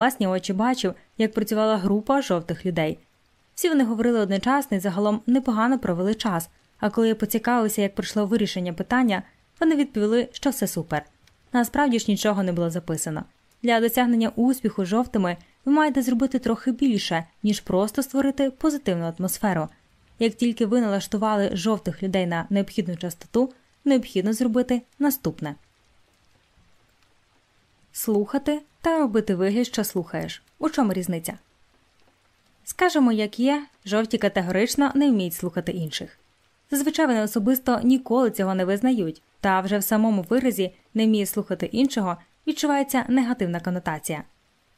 власні очі бачив, як працювала група жовтих людей. Всі вони говорили одночасно і загалом непогано провели час, а коли я поцікавився, як пройшло вирішення питання, вони відповіли, що все супер. Насправді ж нічого не було записано. Для досягнення успіху жовтими ви маєте зробити трохи більше, ніж просто створити позитивну атмосферу. Як тільки ви налаштували жовтих людей на необхідну частоту, необхідно зробити наступне слухати та робити вигляд, що слухаєш. У чому різниця? Скажемо, як є, жовті категорично не вміють слухати інших. Зазвичай вони особисто ніколи цього не визнають, та вже в самому виразі не вміє слухати іншого відчувається негативна конотація.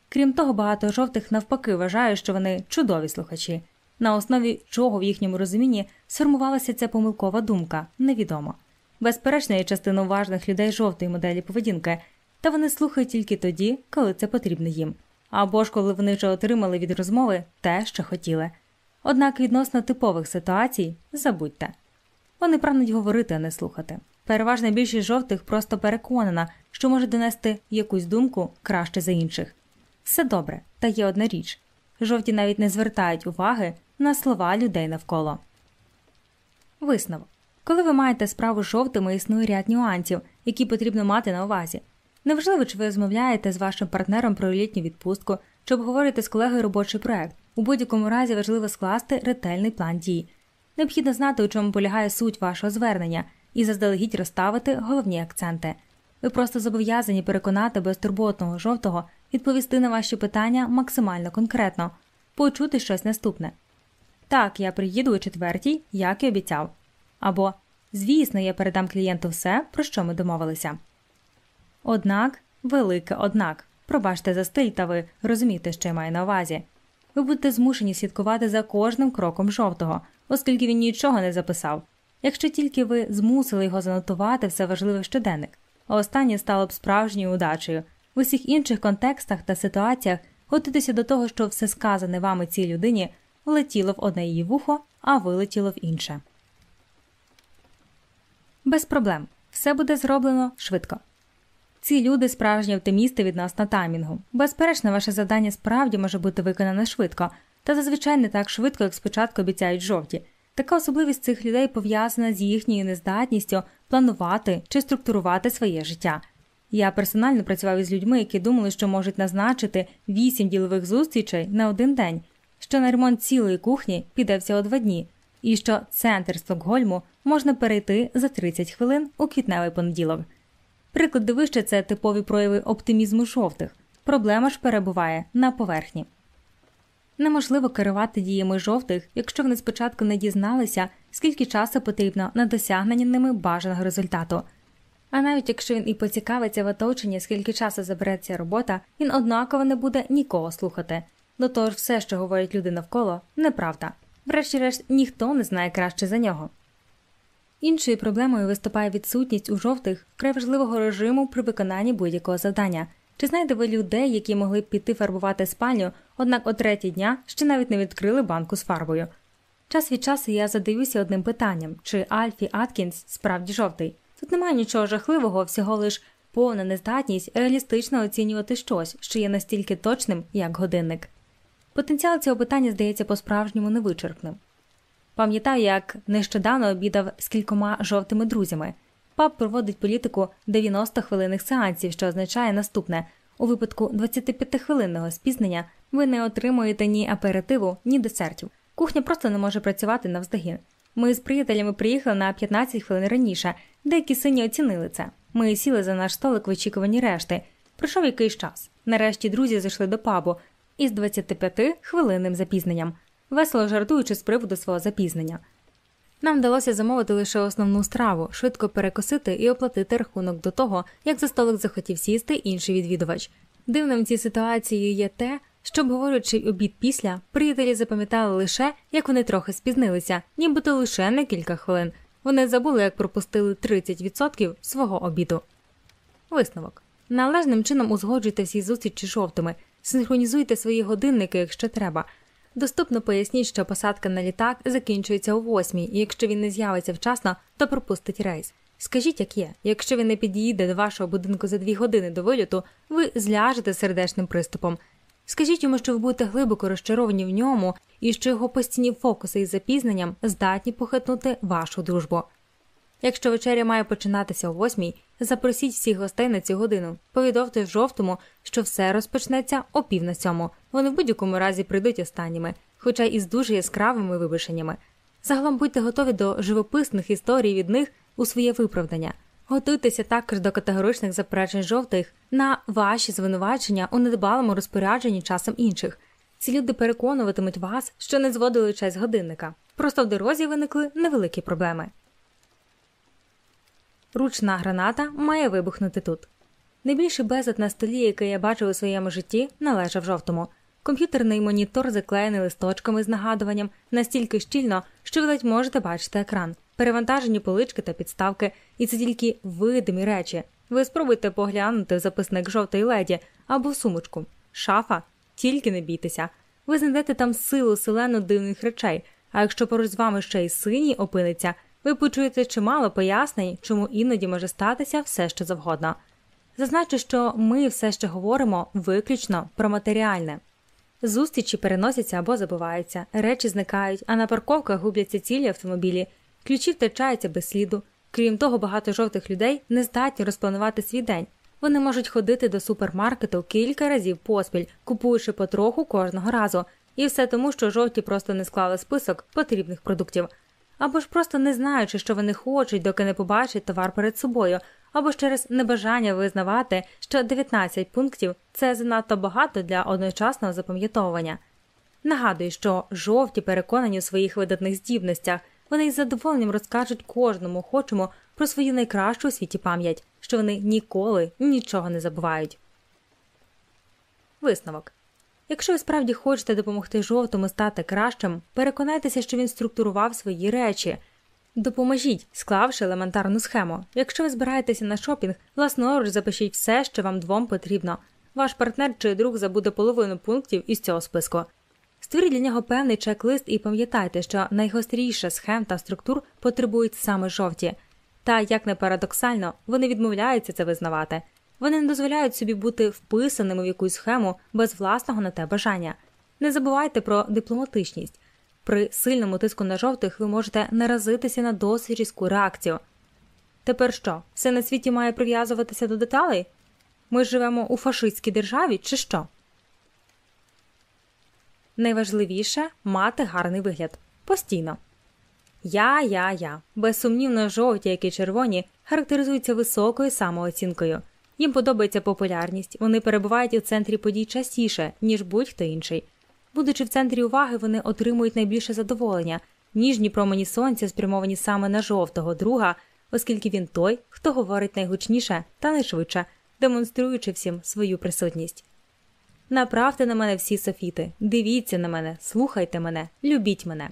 Крім того, багато жовтих навпаки вважають, що вони чудові слухачі, на основі чого в їхньому розумінні сформувалася ця помилкова думка, невідомо. Безперечно, є частина уважних людей жовтої моделі поведінки, та вони слухають тільки тоді, коли це потрібно їм, або ж коли вони вже отримали від розмови те, що хотіли. Однак відносно типових ситуацій забудьте вони прагнуть говорити, а не слухати. Переважна більшість жовтих просто переконана, що може донести якусь думку краще за інших. Все добре, та є одна річ жовті навіть не звертають уваги на слова людей навколо. Висновок коли ви маєте справу з жовтими, існує ряд нюансів, які потрібно мати на увазі. Неважливо, чи ви розмовляєте з вашим партнером про літню відпустку, чи обговорюєте з колегою робочий проект. У будь-якому разі важливо скласти ретельний план дій. Необхідно знати, у чому полягає суть вашого звернення, і заздалегідь розставити головні акценти. Ви просто зобов'язані переконати безтурботного жовтого відповісти на ваші питання максимально конкретно, почути щось наступне. Так, я приїду о четвертій, як і обіцяв. Або звісно, я передам клієнту все, про що ми домовилися. Однак, велике однак, пробачте за стиль, та ви розумієте, що я маю на увазі. Ви будете змушені слідкувати за кожним кроком жовтого, оскільки він нічого не записав. Якщо тільки ви змусили його занотувати все важливе в щоденник, а останнє стало б справжньою удачею. В усіх інших контекстах та ситуаціях готуйтеся до того, що все сказане вами цій людині влетіло в одне її вухо, а вилетіло в інше. Без проблем все буде зроблено швидко. Ці люди справжні оптимісти відносно таймінгу. Безперечно, ваше завдання справді може бути виконане швидко, та зазвичай не так швидко, як спочатку обіцяють жовті. Така особливість цих людей пов'язана з їхньою нездатністю планувати чи структурувати своє життя. Я персонально працював із людьми, які думали, що можуть назначити вісім ділових зустрічей на один день, що на ремонт цілої кухні піде всього два дні, і що центр Стокгольму можна перейти за 30 хвилин у квітневий понеділок. Приклади вище це типові прояви оптимізму жовтих. Проблема ж перебуває на поверхні. Неможливо керувати діями жовтих, якщо вони спочатку не дізналися, скільки часу потрібно на досягнення ними бажаного результату. А навіть якщо він і поцікавиться в оточенні, скільки часу забере ця робота, він однаково не буде нікого слухати. До того ж, все, що говорять люди навколо, неправда. Врешті-решт, ніхто не знає краще за нього. Іншою проблемою виступає відсутність у жовтих вкрай важливого режиму при виконанні будь-якого завдання. Чи знаєте ви людей, які могли б піти фарбувати спальню, однак о третій дня ще навіть не відкрили банку з фарбою? Час від часу я задаюся одним питанням чи Альфі Аткінс справді жовтий. Тут немає нічого жахливого, всього лиш повна нездатність реалістично оцінювати щось, що є настільки точним, як годинник. Потенціал цього питання здається по-справжньому невичерпним. Пам'ятаю, як нещодавно обідав з кількома жовтими друзями. Пап проводить політику 90 хвилинних сеансів, що означає наступне у випадку 25-хвилинного спізнення ви не отримуєте ні аперитиву, ні десертів. Кухня просто не може працювати навздогін. Ми з приятелями приїхали на 15 хвилин раніше, деякі сині оцінили це. Ми сіли за наш столик в очікуванні решти. Пройшов якийсь час. Нарешті друзі зайшли до пабу із 25 хвилинним запізненням весело жартуючи з приводу свого запізнення. Нам вдалося замовити лише основну страву, швидко перекосити і оплатити рахунок до того, як за столик захотів сісти інший відвідувач. Дивним цій ситуації є те, що, обговорюючи обід після, приятелі запам'ятали лише, як вони трохи спізнилися, нібито лише на кілька хвилин. Вони забули, як пропустили 30% свого обіду. Висновок належним чином узгоджуйте всі зустрічі жовтими, синхронізуйте свої годинники, якщо треба. Доступно поясніть, що посадка на літак закінчується о восьмій, і якщо він не з'явиться вчасно, то пропустить рейс. Скажіть, як є, якщо він не підійде до вашого будинку за дві години до виліту, ви зляжете сердечним приступом. Скажіть йому, що ви будете глибоко розчаровані в ньому і що його постійні фокуси із запізненням здатні похитнути вашу дружбу. Якщо вечеря має починатися о восьмій, запросіть всіх гостей на цю годину. Повідомте жовтому, що все розпочнеться о пів на сьому. Вони в будь-якому разі прийдуть останніми, хоча і з дуже яскравими вибаченнями. Загалом будьте готові до живописних історій від них у своє виправдання. Готуйтеся також до категоричних заперечень жовтих на ваші звинувачення у недбалому розпорядженні часом інших. Ці люди переконуватимуть вас, що не зводили честь годинника. Просто в дорозі виникли невеликі проблеми. Ручна граната має вибухнути тут. Найбільший безлад на столі, який я бачив у своєму житті, належав жовтому. Комп'ютерний монітор заклеєний листочками з нагадуванням настільки щільно, що ви ледь можете бачити екран, перевантажені полички та підставки, і це тільки видимі речі. Ви спробуйте поглянути в записник жовтої леді або в сумочку. Шафа, тільки не бійтеся. Ви знайдете там силу селену дивних речей, а якщо поруч з вами ще й синій опиниться, ви почуєте чимало пояснень, чому іноді може статися все що завгодно. Зазначу, що ми все ще говоримо виключно про матеріальне. Зустрічі переносяться або забуваються, речі зникають, а на парковках губляться цілі автомобілі, ключі втрачаються без сліду. Крім того, багато жовтих людей не здатні розпланувати свій день. Вони можуть ходити до супермаркету кілька разів поспіль, купуючи потроху кожного разу, і все тому, що жовті просто не склали список потрібних продуктів, або ж просто не знаючи, що вони хочуть, доки не побачать товар перед собою, або ж через небажання визнавати, що 19 пунктів це занадто багато для одночасного запам'ятовування. Нагадую, що жовті переконані у своїх видатних здібностях, вони із задоволенням розкажуть кожному хочемо про свою найкращу у світі пам'ять, що вони ніколи нічого не забувають. Висновок Якщо ви справді хочете допомогти жовтому стати кращим, переконайтеся, що він структурував свої речі. Допоможіть, склавши елементарну схему. Якщо ви збираєтеся на шопінг, власноруч запишіть все, що вам двом потрібно. Ваш партнер чи друг забуде половину пунктів із цього списку. Створіть для нього певний чек-лист і пам'ятайте, що найгостріше схем та структур потребують саме жовті. Та, як не парадоксально, вони відмовляються це визнавати. Вони не дозволяють собі бути вписаними в якусь схему без власного на те бажання. Не забувайте про дипломатичність. При сильному тиску на жовтих ви можете наразитися на досить різку реакцію. Тепер що, все на світі має прив'язуватися до деталей? Ми живемо у фашистській державі, чи що? Найважливіше мати гарний вигляд постійно. Я, я, я. Безсумнівно, жовті, як і червоні, характеризуються високою самооцінкою. Їм подобається популярність, вони перебувають у центрі подій частіше, ніж будь-хто інший. Будучи в центрі уваги, вони отримують найбільше задоволення, ніжні промені сонця спрямовані саме на жовтого друга, оскільки він той, хто говорить найгучніше та найшвидше, демонструючи всім свою присутність. Направте на мене всі софіти, дивіться на мене, слухайте мене, любіть мене.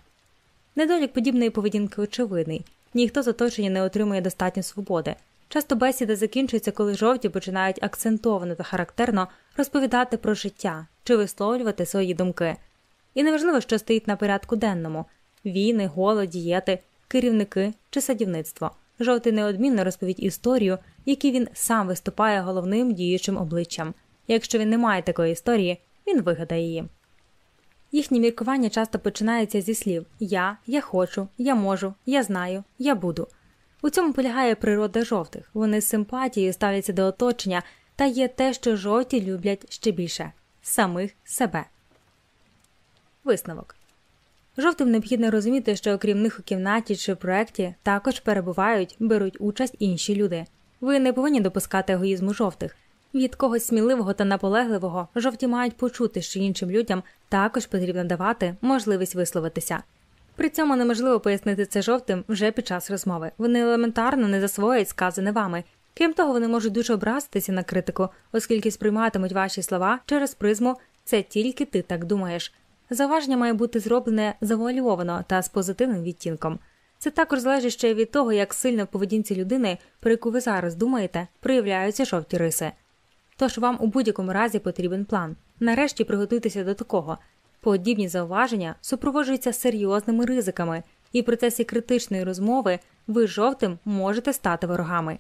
Недолік подібної поведінки очевидний ніхто з оточення не отримує достатньо свободи. Часто бесіда закінчується, коли жовті починають акцентовано та характерно розповідати про життя чи висловлювати свої думки. І неважливо, що стоїть на порядку денному війни, голод, дієти, керівники чи садівництво. Жовтий неодмінно розповідь історію, в якій він сам виступає головним діючим обличчям. Якщо він не має такої історії, він вигадає її. Їхні міркування часто починаються зі слів Я, я хочу, я можу, я знаю, я буду. У цьому полягає природа жовтих. Вони з симпатією ставляться до оточення та є те, що жовті люблять ще більше самих себе. Висновок жовтим необхідно розуміти, що окрім них у кімнаті чи проєкті також перебувають, беруть участь інші люди. Ви не повинні допускати егоїзму жовтих. Від когось сміливого та наполегливого жовті мають почути, що іншим людям також потрібно давати можливість висловитися. При цьому неможливо пояснити це жовтим вже під час розмови. Вони елементарно не засвоять сказане вами. Крім того, вони можуть дуже образитися на критику, оскільки сприйматимуть ваші слова через призму це тільки ти так думаєш. Заваження має бути зроблене завуальовано та з позитивним відтінком. Це також залежить ще від того, як сильно в поведінці людини, про яку ви зараз думаєте, проявляються жовті риси. Тож вам у будь-якому разі потрібен план. Нарешті приготуйтеся до такого. Подібні зауваження супроводжуються серйозними ризиками, і в процесі критичної розмови ви жовтим можете стати ворогами.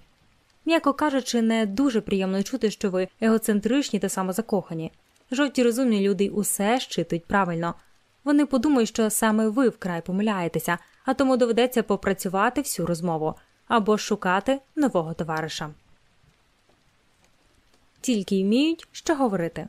М'яко кажучи, не дуже приємно чути, що ви егоцентричні та самозакохані. Жовті розумні люди усе щитують правильно. Вони подумають, що саме ви вкрай помиляєтеся, а тому доведеться попрацювати всю розмову або шукати нового товариша. Тільки вміють, що говорити.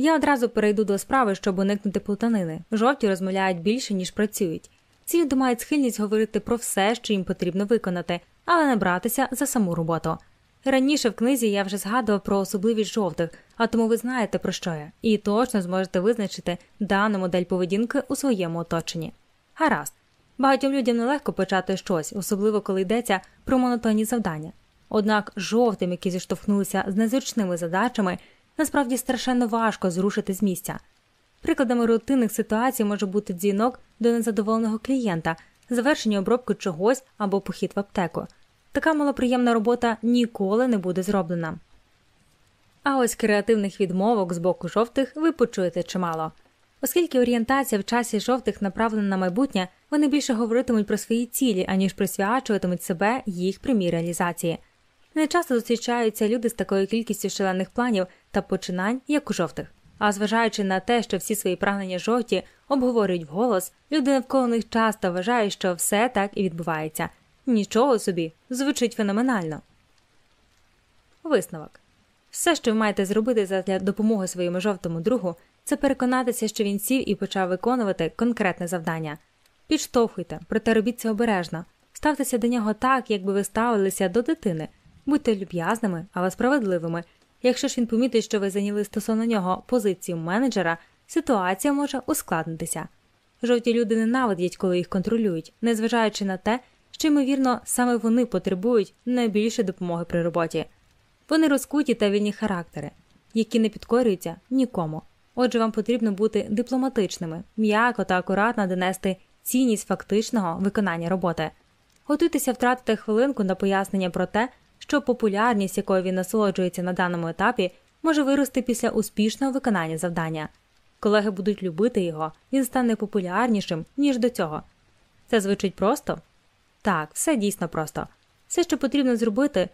Я одразу перейду до справи, щоб уникнути плутанини. Жовті розмовляють більше, ніж працюють. Ці люди мають схильність говорити про все, що їм потрібно виконати, але не братися за саму роботу. Раніше в книзі я вже згадував про особливість жовтих, а тому ви знаєте про що я, і точно зможете визначити дану модель поведінки у своєму оточенні. Гаразд, багатьом людям нелегко почати щось, особливо коли йдеться про монотонні завдання. Однак жовтим, які зіштовхнулися з незручними задачами, насправді страшенно важко зрушити з місця. Прикладами рутинних ситуацій може бути дзвінок до незадоволеного клієнта, завершення обробки чогось або похід в аптеку. Така малоприємна робота ніколи не буде зроблена. А ось креативних відмовок з боку жовтих ви почуєте чимало. Оскільки орієнтація в часі жовтих направлена на майбутнє, вони більше говоритимуть про свої цілі, аніж присвячуватимуть себе їх прямій реалізації. Не часто зустрічаються люди з такою кількістю шалених планів та починань, як у жовтих. А зважаючи на те, що всі свої прагнення жовті обговорюють вголос, люди навколо них часто вважають, що все так і відбувається. Нічого собі, звучить феноменально. Висновок все, що ви маєте зробити для допомоги своєму жовтому другу, це переконатися, що він сів і почав виконувати конкретне завдання. Підштовхуйте, проте робіть це обережно, ставтеся до нього так, якби ви ставилися до дитини, будьте люб'язними, але справедливими. Якщо ж він помітить, що ви зайняли стосовно нього позицію менеджера, ситуація може ускладнитися. Жовті люди ненавидять, коли їх контролюють, незважаючи на те, що, ймовірно, саме вони потребують найбільше допомоги при роботі. Вони розкуті та вільні характери, які не підкорюються нікому. Отже, вам потрібно бути дипломатичними, м'яко та акуратно донести цінність фактичного виконання роботи. Готуйтеся втратити хвилинку на пояснення про те, що популярність, якою він насолоджується на даному етапі, може вирости після успішного виконання завдання. Колеги будуть любити його, він стане популярнішим, ніж до цього. Це звучить просто? Так, все дійсно просто. Все, що потрібно зробити,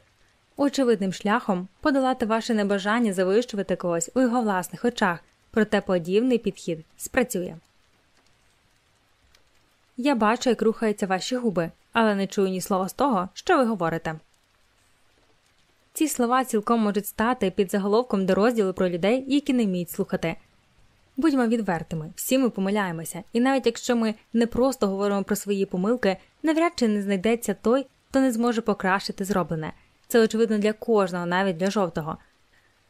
очевидним шляхом подолати ваше небажання завищувати когось у його власних очах, проте подібний підхід спрацює. Я бачу, як рухаються ваші губи, але не чую ні слова з того, що ви говорите. Ці слова цілком можуть стати під заголовком до розділу про людей, які не вміють слухати. Будьмо відвертими, всі ми помиляємося, і навіть якщо ми не просто говоримо про свої помилки, навряд чи не знайдеться той, хто не зможе покращити зроблене. Це очевидно для кожного, навіть для жовтого.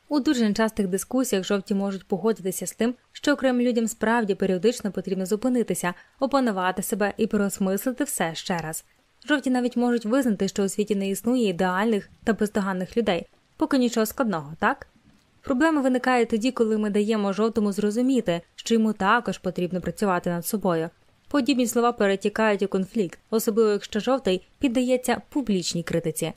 У дуже нечастих дискусіях жовті можуть погодитися з тим, що окремим людям справді періодично потрібно зупинитися, опанувати себе і переосмислити все ще раз. Жовті навіть можуть визнати, що у світі не існує ідеальних та бездоганних людей, поки нічого складного, так? Проблема виникає тоді, коли ми даємо жовтому зрозуміти, що йому також потрібно працювати над собою. Подібні слова перетікають у конфлікт, особливо якщо жовтий піддається публічній критиці.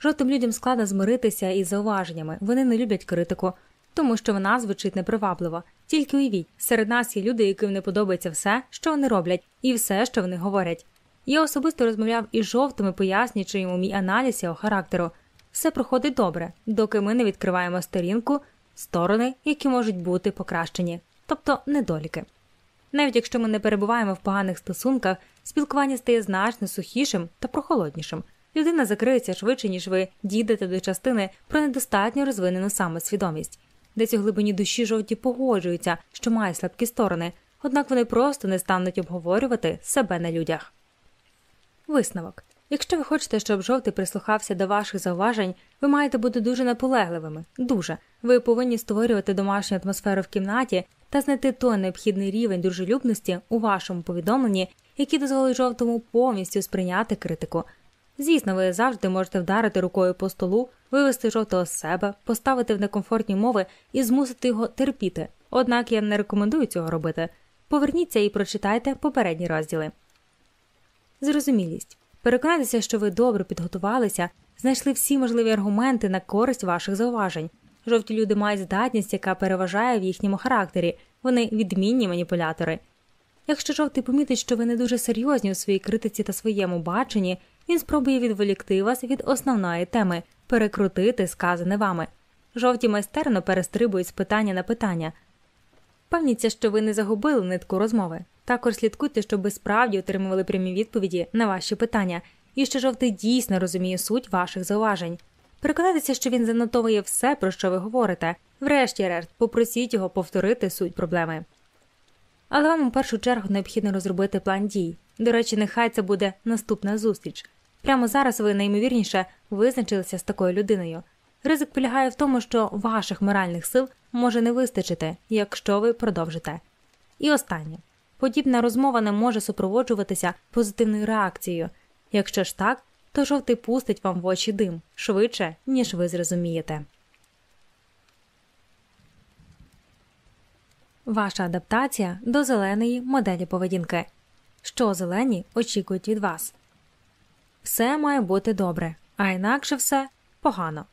Жовтим людям складно змиритися із зауваженнями, вони не люблять критику, тому що вона звучить непривабливо. Тільки уявіть, серед нас є люди, яким не подобається все, що вони роблять, і все, що вони говорять. Я особисто розмовляв із жовтими, пояснюючи йому мій аналіз його характеру. Все проходить добре, доки ми не відкриваємо сторінку, сторони, які можуть бути покращені, тобто недоліки. Навіть якщо ми не перебуваємо в поганих стосунках, спілкування стає значно сухішим та прохолоднішим. Людина закриється швидше, ніж ви дійдете до частини про недостатньо розвинену самосвідомість. Десь у глибині душі жовті погоджуються, що має слабкі сторони, однак вони просто не стануть обговорювати себе на людях. Висновок якщо ви хочете, щоб жовтий прислухався до ваших зауважень, ви маєте бути дуже наполегливими. Дуже ви повинні створювати домашню атмосферу в кімнаті та знайти той необхідний рівень дружелюбності у вашому повідомленні, який дозволить жовтому повністю сприйняти критику. Звісно, ви завжди можете вдарити рукою по столу, вивести жовтого з себе, поставити в некомфортні мови і змусити його терпіти. Однак я не рекомендую цього робити. Поверніться і прочитайте попередні розділи. Зрозумілість. Переконайтеся, що ви добре підготувалися, знайшли всі можливі аргументи на користь ваших зауважень. Жовті люди мають здатність, яка переважає в їхньому характері, вони відмінні маніпулятори. Якщо жовтий помітить, що ви не дуже серйозні у своїй критиці та своєму баченні, він спробує відволікти вас від основної теми, перекрутити сказане вами. Жовті майстерно перестрибують з питання на питання. Певніться, що ви не загубили нитку розмови. Також слідкуйте, щоб ви справді отримували прямі відповіді на ваші питання, і що жовтий дійсно розуміє суть ваших зауважень. Переконайтеся, що він занотовує все, про що ви говорите. Врешті-решт, попросіть його повторити суть проблеми. Але вам у першу чергу необхідно розробити план дій. До речі, нехай це буде наступна зустріч. Прямо зараз ви найімовірніше визначилися з такою людиною. Ризик полягає в тому, що ваших моральних сил може не вистачити, якщо ви продовжите. І останнє подібна розмова не може супроводжуватися позитивною реакцією. Якщо ж так, то жовтий пустить вам в очі дим швидше, ніж ви зрозумієте. Ваша адаптація до зеленої моделі поведінки. Що зелені очікують від вас? Все має бути добре, а інакше все погано.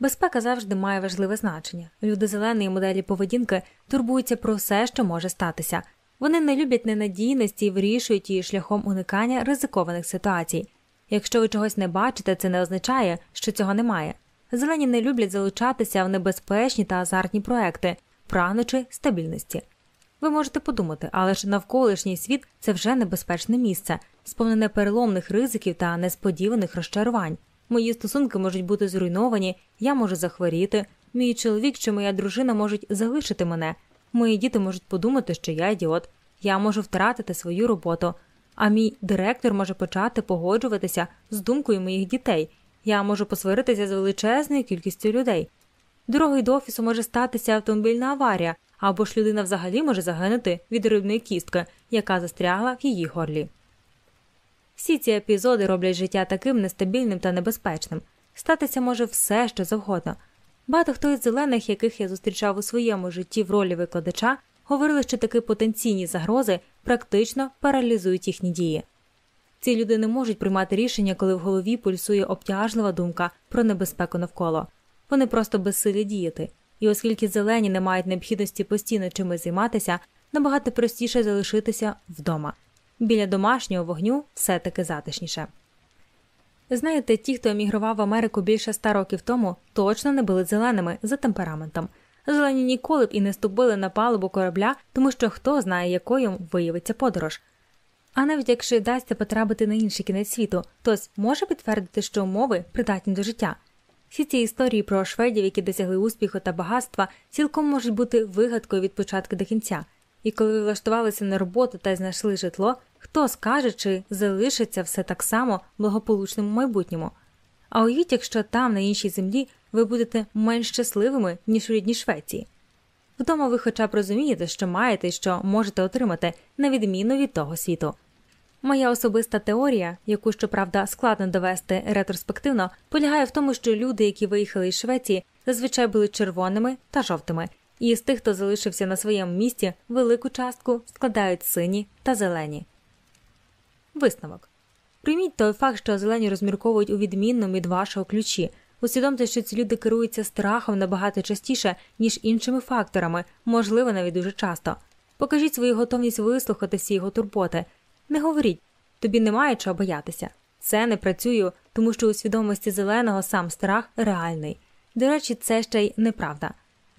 Безпека завжди має важливе значення. Люди зеленої моделі поведінки турбуються про все, що може статися. Вони не люблять ненадійності і вирішують її шляхом уникання ризикованих ситуацій. Якщо ви чогось не бачите, це не означає, що цього немає. Зелені не люблять залучатися в небезпечні та азартні проекти, прагнучи стабільності. Ви можете подумати, але ж навколишній світ це вже небезпечне місце, сповнене переломних ризиків та несподіваних розчарувань. Мої стосунки можуть бути зруйновані, я можу захворіти, мій чоловік чи моя дружина можуть залишити мене, мої діти можуть подумати, що я ідіот, я можу втратити свою роботу, а мій директор може почати погоджуватися з думкою моїх дітей. Я можу посваритися з величезною кількістю людей. Дорогою до офісу може статися автомобільна аварія, або ж людина взагалі може загинути від рибної кістки, яка застрягла в її горлі. Всі ці епізоди роблять життя таким нестабільним та небезпечним. Статися може все, що завгодно. Багато хто із зелених, яких я зустрічав у своєму житті в ролі викладача, говорили, що такі потенційні загрози практично паралізують їхні дії. Ці люди не можуть приймати рішення, коли в голові пульсує обтяжлива думка про небезпеку навколо. Вони просто безсилі діяти. І оскільки зелені не мають необхідності постійно чимось займатися, набагато простіше залишитися вдома. Біля домашнього вогню все таки затишніше. Знаєте, ті, хто емігрував в Америку більше ста років тому, точно не були зеленими за темпераментом. Зелені ніколи б і не ступили на палубу корабля, тому що хто знає, якою виявиться подорож. А навіть якщо вдасться потрапити на інший кінець світу, хтось може підтвердити, що умови придатні до життя. Всі ці історії про шведів, які досягли успіху та багатства, цілком можуть бути вигадкою від початку до кінця. І коли ви влаштувалися на роботу та знайшли житло, хто скаже, чи залишиться все так само благополучним у майбутньому. А уявіть, якщо там, на іншій землі, ви будете менш щасливими, ніж у рідній Швеції. Вдома ви хоча б розумієте, що маєте і що можете отримати, на відміну від того світу. Моя особиста теорія, яку щоправда складно довести ретроспективно, полягає в тому, що люди, які виїхали із Швеції, зазвичай були червоними та жовтими, і з тих, хто залишився на своєму місці, велику частку складають сині та зелені. Висновок прийміть той факт, що зелені розмірковують у відмінному від вашого ключі. Усвідомте, що ці люди керуються страхом набагато частіше, ніж іншими факторами, можливо, навіть дуже часто. Покажіть свою готовність вислухати всі його турботи. Не говоріть, тобі немає чого боятися. Це не працює, тому що у свідомості зеленого сам страх реальний. До речі, це ще й неправда.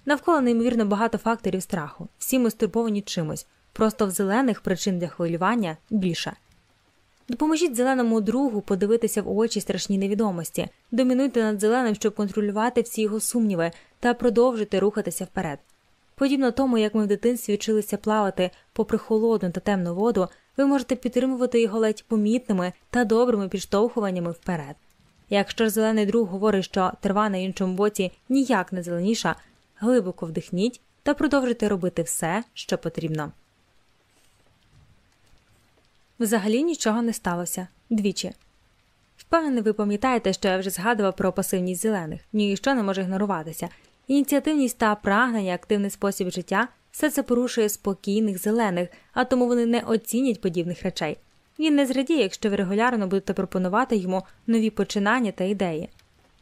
Навколо неймовірно багато факторів страху, всі ми стурбовані чимось, просто в зелених причин для хвилювання більше. Допоможіть зеленому другу подивитися в очі страшній невідомості, домінуйте над зеленим, щоб контролювати всі його сумніви та продовжити рухатися вперед. Подібно тому, як ми в дитинстві вчилися плавати попри холодну та темну воду, ви можете підтримувати його ледь помітними та добрими підштовхуваннями вперед. Якщо зелений друг говорить, що трава на іншому боці ніяк не зеленіша, глибоко вдихніть та продовжуйте робити все, що потрібно. Взагалі нічого не сталося двічі. Впевнений, ви пам'ятаєте, що я вже згадував про пасивність зелених, ніщо не може ігноруватися. Ініціативність та прагнення, активний спосіб життя все це порушує спокійних зелених, а тому вони не оцінять подібних речей. Він не зрадіє, якщо ви регулярно будете пропонувати йому нові починання та ідеї.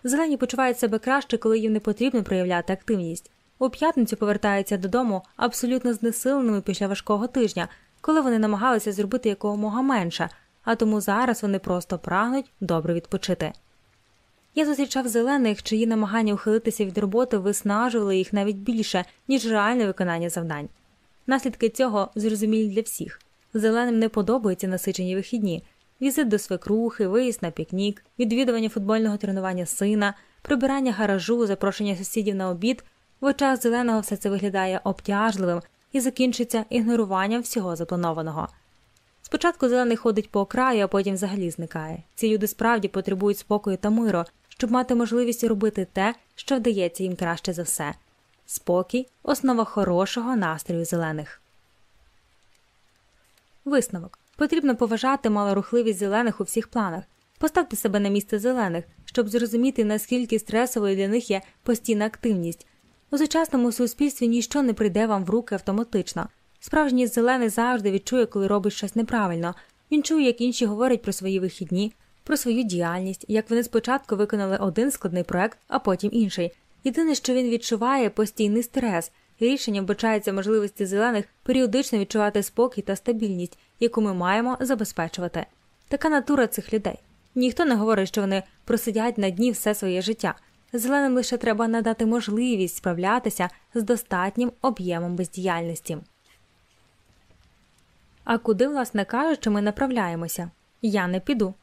Зелені почувають себе краще, коли їм не потрібно проявляти активність. У п'ятницю повертаються додому абсолютно знесиленими після важкого тижня, коли вони намагалися зробити якомога менше, а тому зараз вони просто прагнуть добре відпочити. Я зустрічав зелених, чиї намагання ухилитися від роботи виснажували їх навіть більше, ніж реальне виконання завдань. Наслідки цього зрозумілі для всіх. Зеленим не подобаються насичені вихідні, візит до свекрухи, виїзд на пікнік, відвідування футбольного тренування сина, прибирання гаражу, запрошення сусідів на обід. В очах зеленого все це виглядає обтяжливим і закінчиться ігноруванням всього запланованого. Спочатку зелений ходить по окраю, а потім взагалі зникає. Ці люди справді потребують спокою та миру, щоб мати можливість робити те, що вдається їм краще за все. Спокій основа хорошого настрою зелених. Висновок потрібно поважати малорухливість зелених у всіх планах. Поставте себе на місце зелених, щоб зрозуміти, наскільки стресовою для них є постійна активність. У сучасному суспільстві ніщо не прийде вам в руки автоматично. Справжній зелений завжди відчує, коли робить щось неправильно. Він чує, як інші говорять про свої вихідні, про свою діяльність, як вони спочатку виконали один складний проект, а потім інший. Єдине, що він відчуває постійний стрес, і рішенням вбачається можливості зелених періодично відчувати спокій та стабільність, яку ми маємо забезпечувати. Така натура цих людей. Ніхто не говорить, що вони просидять на дні все своє життя. Зеленим лише треба надати можливість справлятися з достатнім об'ємом бездіяльності. А куди, власне кажучи, ми направляємося? Я не піду.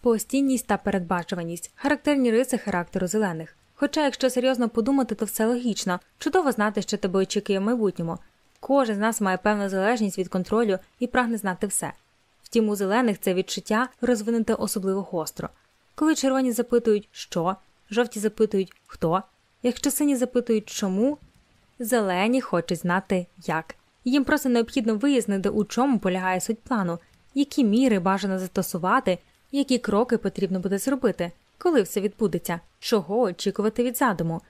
Постійність та передбачуваність характерні риси характеру зелених. Хоча, якщо серйозно подумати, то все логічно, чудово знати, що тебе очікує в майбутньому. Кожен з нас має певну залежність від контролю і прагне знати все. Втім, у зелених це відчуття розвинуте особливо гостро. Коли червоні запитують, що, жовті запитують хто, якщо сині запитують чому, зелені хочуть знати як. Їм просто необхідно вияснити, у чому полягає суть плану, які міри бажано застосувати, які кроки потрібно буде зробити, коли все відбудеться, чого очікувати від задуму.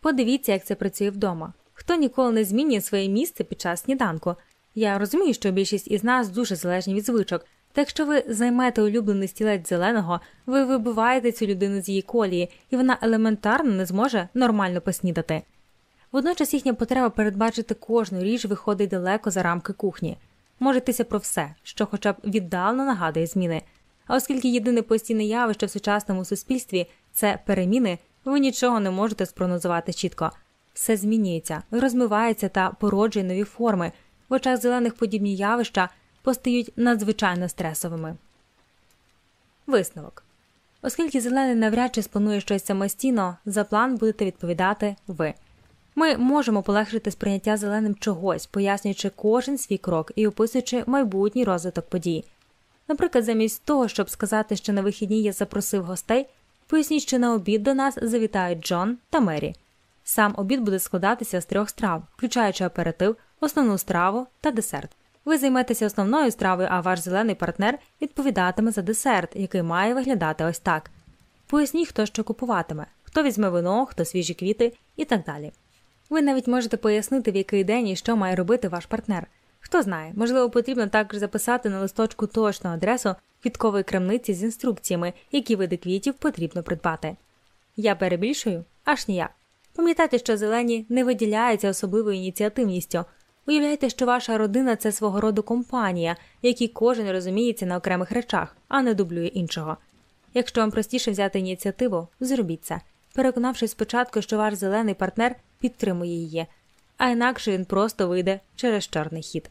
Подивіться, як це працює вдома. Хто ніколи не змінює своє місце під час сніданку. Я розумію, що більшість із нас дуже залежні від звичок, та якщо ви займете улюблений стілець зеленого, ви вибиваєте цю людину з її колії, і вона елементарно не зможе нормально поснідати. Водночас їхня потреба передбачити кожну річ виходить далеко за рамки кухні. Може про все, що хоча б віддалено нагадує зміни. А оскільки єдине постійне явище в сучасному суспільстві це переміни, ви нічого не можете спрогнозувати чітко. Все змінюється, розмивається та породжує нові форми. В очах зелених подібні явища постають надзвичайно стресовими. Висновок оскільки зелений навряд чи спланує щось самостійно, за план будете відповідати ви. Ми можемо полегшити сприйняття зеленим чогось, пояснюючи кожен свій крок і описуючи майбутній розвиток подій. Наприклад, замість того, щоб сказати, що на вихідні я запросив гостей, поясніть, що на обід до нас завітають Джон та Мері. Сам обід буде складатися з трьох страв, включаючи аперитив, основну страву та десерт. Ви займетеся основною стравою, а ваш зелений партнер відповідатиме за десерт, який має виглядати ось так. Поясніть, хто що купуватиме, хто візьме вино, хто свіжі квіти і так далі. Ви навіть можете пояснити, в який день і що має робити ваш партнер. Хто знає, можливо, потрібно також записати на листочку точну адресу квіткової крамниці з інструкціями, які види квітів потрібно придбати. Я перебільшую аж ніяк. Пам'ятайте, що зелені не виділяються особливою ініціативністю. Уявляйте, що ваша родина це свого роду компанія, в якій кожен розуміється на окремих речах, а не дублює іншого. Якщо вам простіше взяти ініціативу, зробіть це, переконавшись спочатку, що ваш зелений партнер підтримує її, а інакше він просто вийде через чорний хід.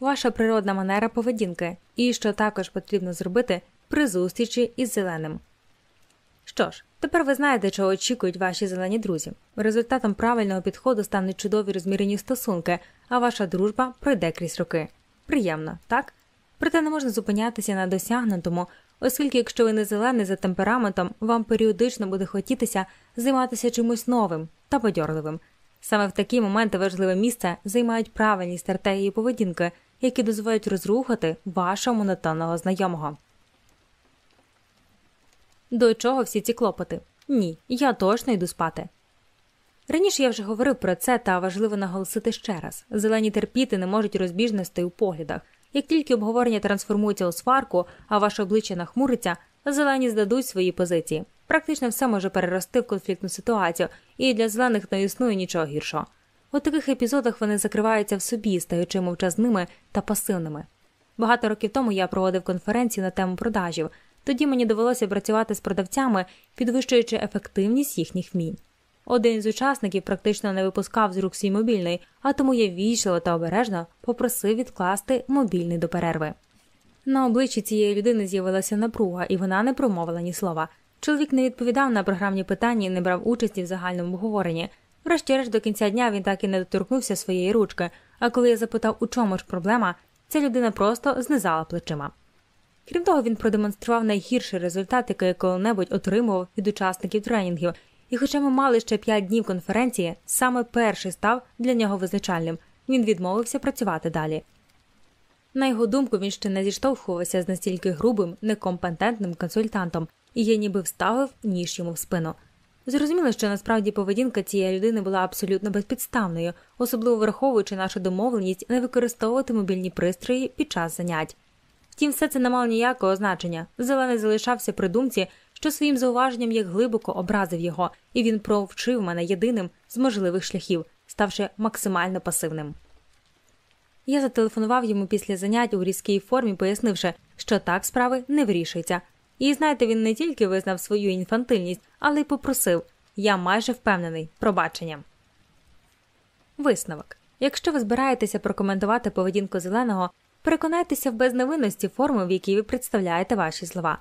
Ваша природна манера поведінки і що також потрібно зробити при зустрічі із зеленим. Що ж, тепер ви знаєте, чого очікують ваші зелені друзі. Результатом правильного підходу стануть чудові розмірені стосунки, а ваша дружба пройде крізь роки. Приємно, так? Проте не можна зупинятися на досягнутому, оскільки, якщо ви не зелений за темпераментом, вам періодично буде хотітися займатися чимось новим та бадьорливим. Саме в такі моменти важливе місце займають правильні стратегії поведінки, які дозволяють розрухати вашого монотонного знайомого. До чого всі ці клопоти? Ні, я точно йду спати. Раніше я вже говорив про це, та важливо наголосити ще раз зелені терпіти не можуть розбіжностей у поглядах. Як тільки обговорення трансформується у сварку, а ваше обличчя нахмуриться, зелені здадуть свої позиції. Практично все може перерости в конфліктну ситуацію, і для зелених не існує нічого гіршого. У таких епізодах вони закриваються в собі, стаючи мовчазними та пасивними. Багато років тому я проводив конференцію на тему продажів. Тоді мені довелося працювати з продавцями, підвищуючи ефективність їхніх вмінь. Один з учасників практично не випускав з рук свій мобільний, а тому я вічливо та обережно попросив відкласти мобільний до перерви. На обличчі цієї людини з'явилася напруга, і вона не промовила ні слова. Чоловік не відповідав на програмні питання і не брав участі в загальному обговоренні. Врешті-решт до кінця дня він так і не доторкнувся своєї ручки, а коли я запитав, у чому ж проблема, ця людина просто знизала плечима. Крім того, він продемонстрував найгірший результат, який коли-небудь отримував від учасників тренінгів, і, хоча ми мали ще п'ять днів конференції, саме перший став для нього визначальним. Він відмовився працювати далі. На його думку, він ще не зіштовхувався з настільки грубим, некомпетентним консультантом, і я ніби вставив ніж йому в спину. Зрозуміло, що насправді поведінка цієї людини була абсолютно безпідставною, особливо враховуючи нашу домовленість не використовувати мобільні пристрої під час занять. Втім, все це не мало ніякого значення. Зелений залишався при думці, що своїм зауваженням як глибоко образив його, і він провчив мене єдиним з можливих шляхів, ставши максимально пасивним. Я зателефонував йому після занять у різкій формі, пояснивши, що так справи не вирішуються. І знаєте, він не тільки визнав свою інфантильність, але й попросив я майже впевнений пробаченням. Висновок якщо ви збираєтеся прокоментувати поведінку зеленого, переконайтеся в безневинності форми, в якій ви представляєте ваші слова.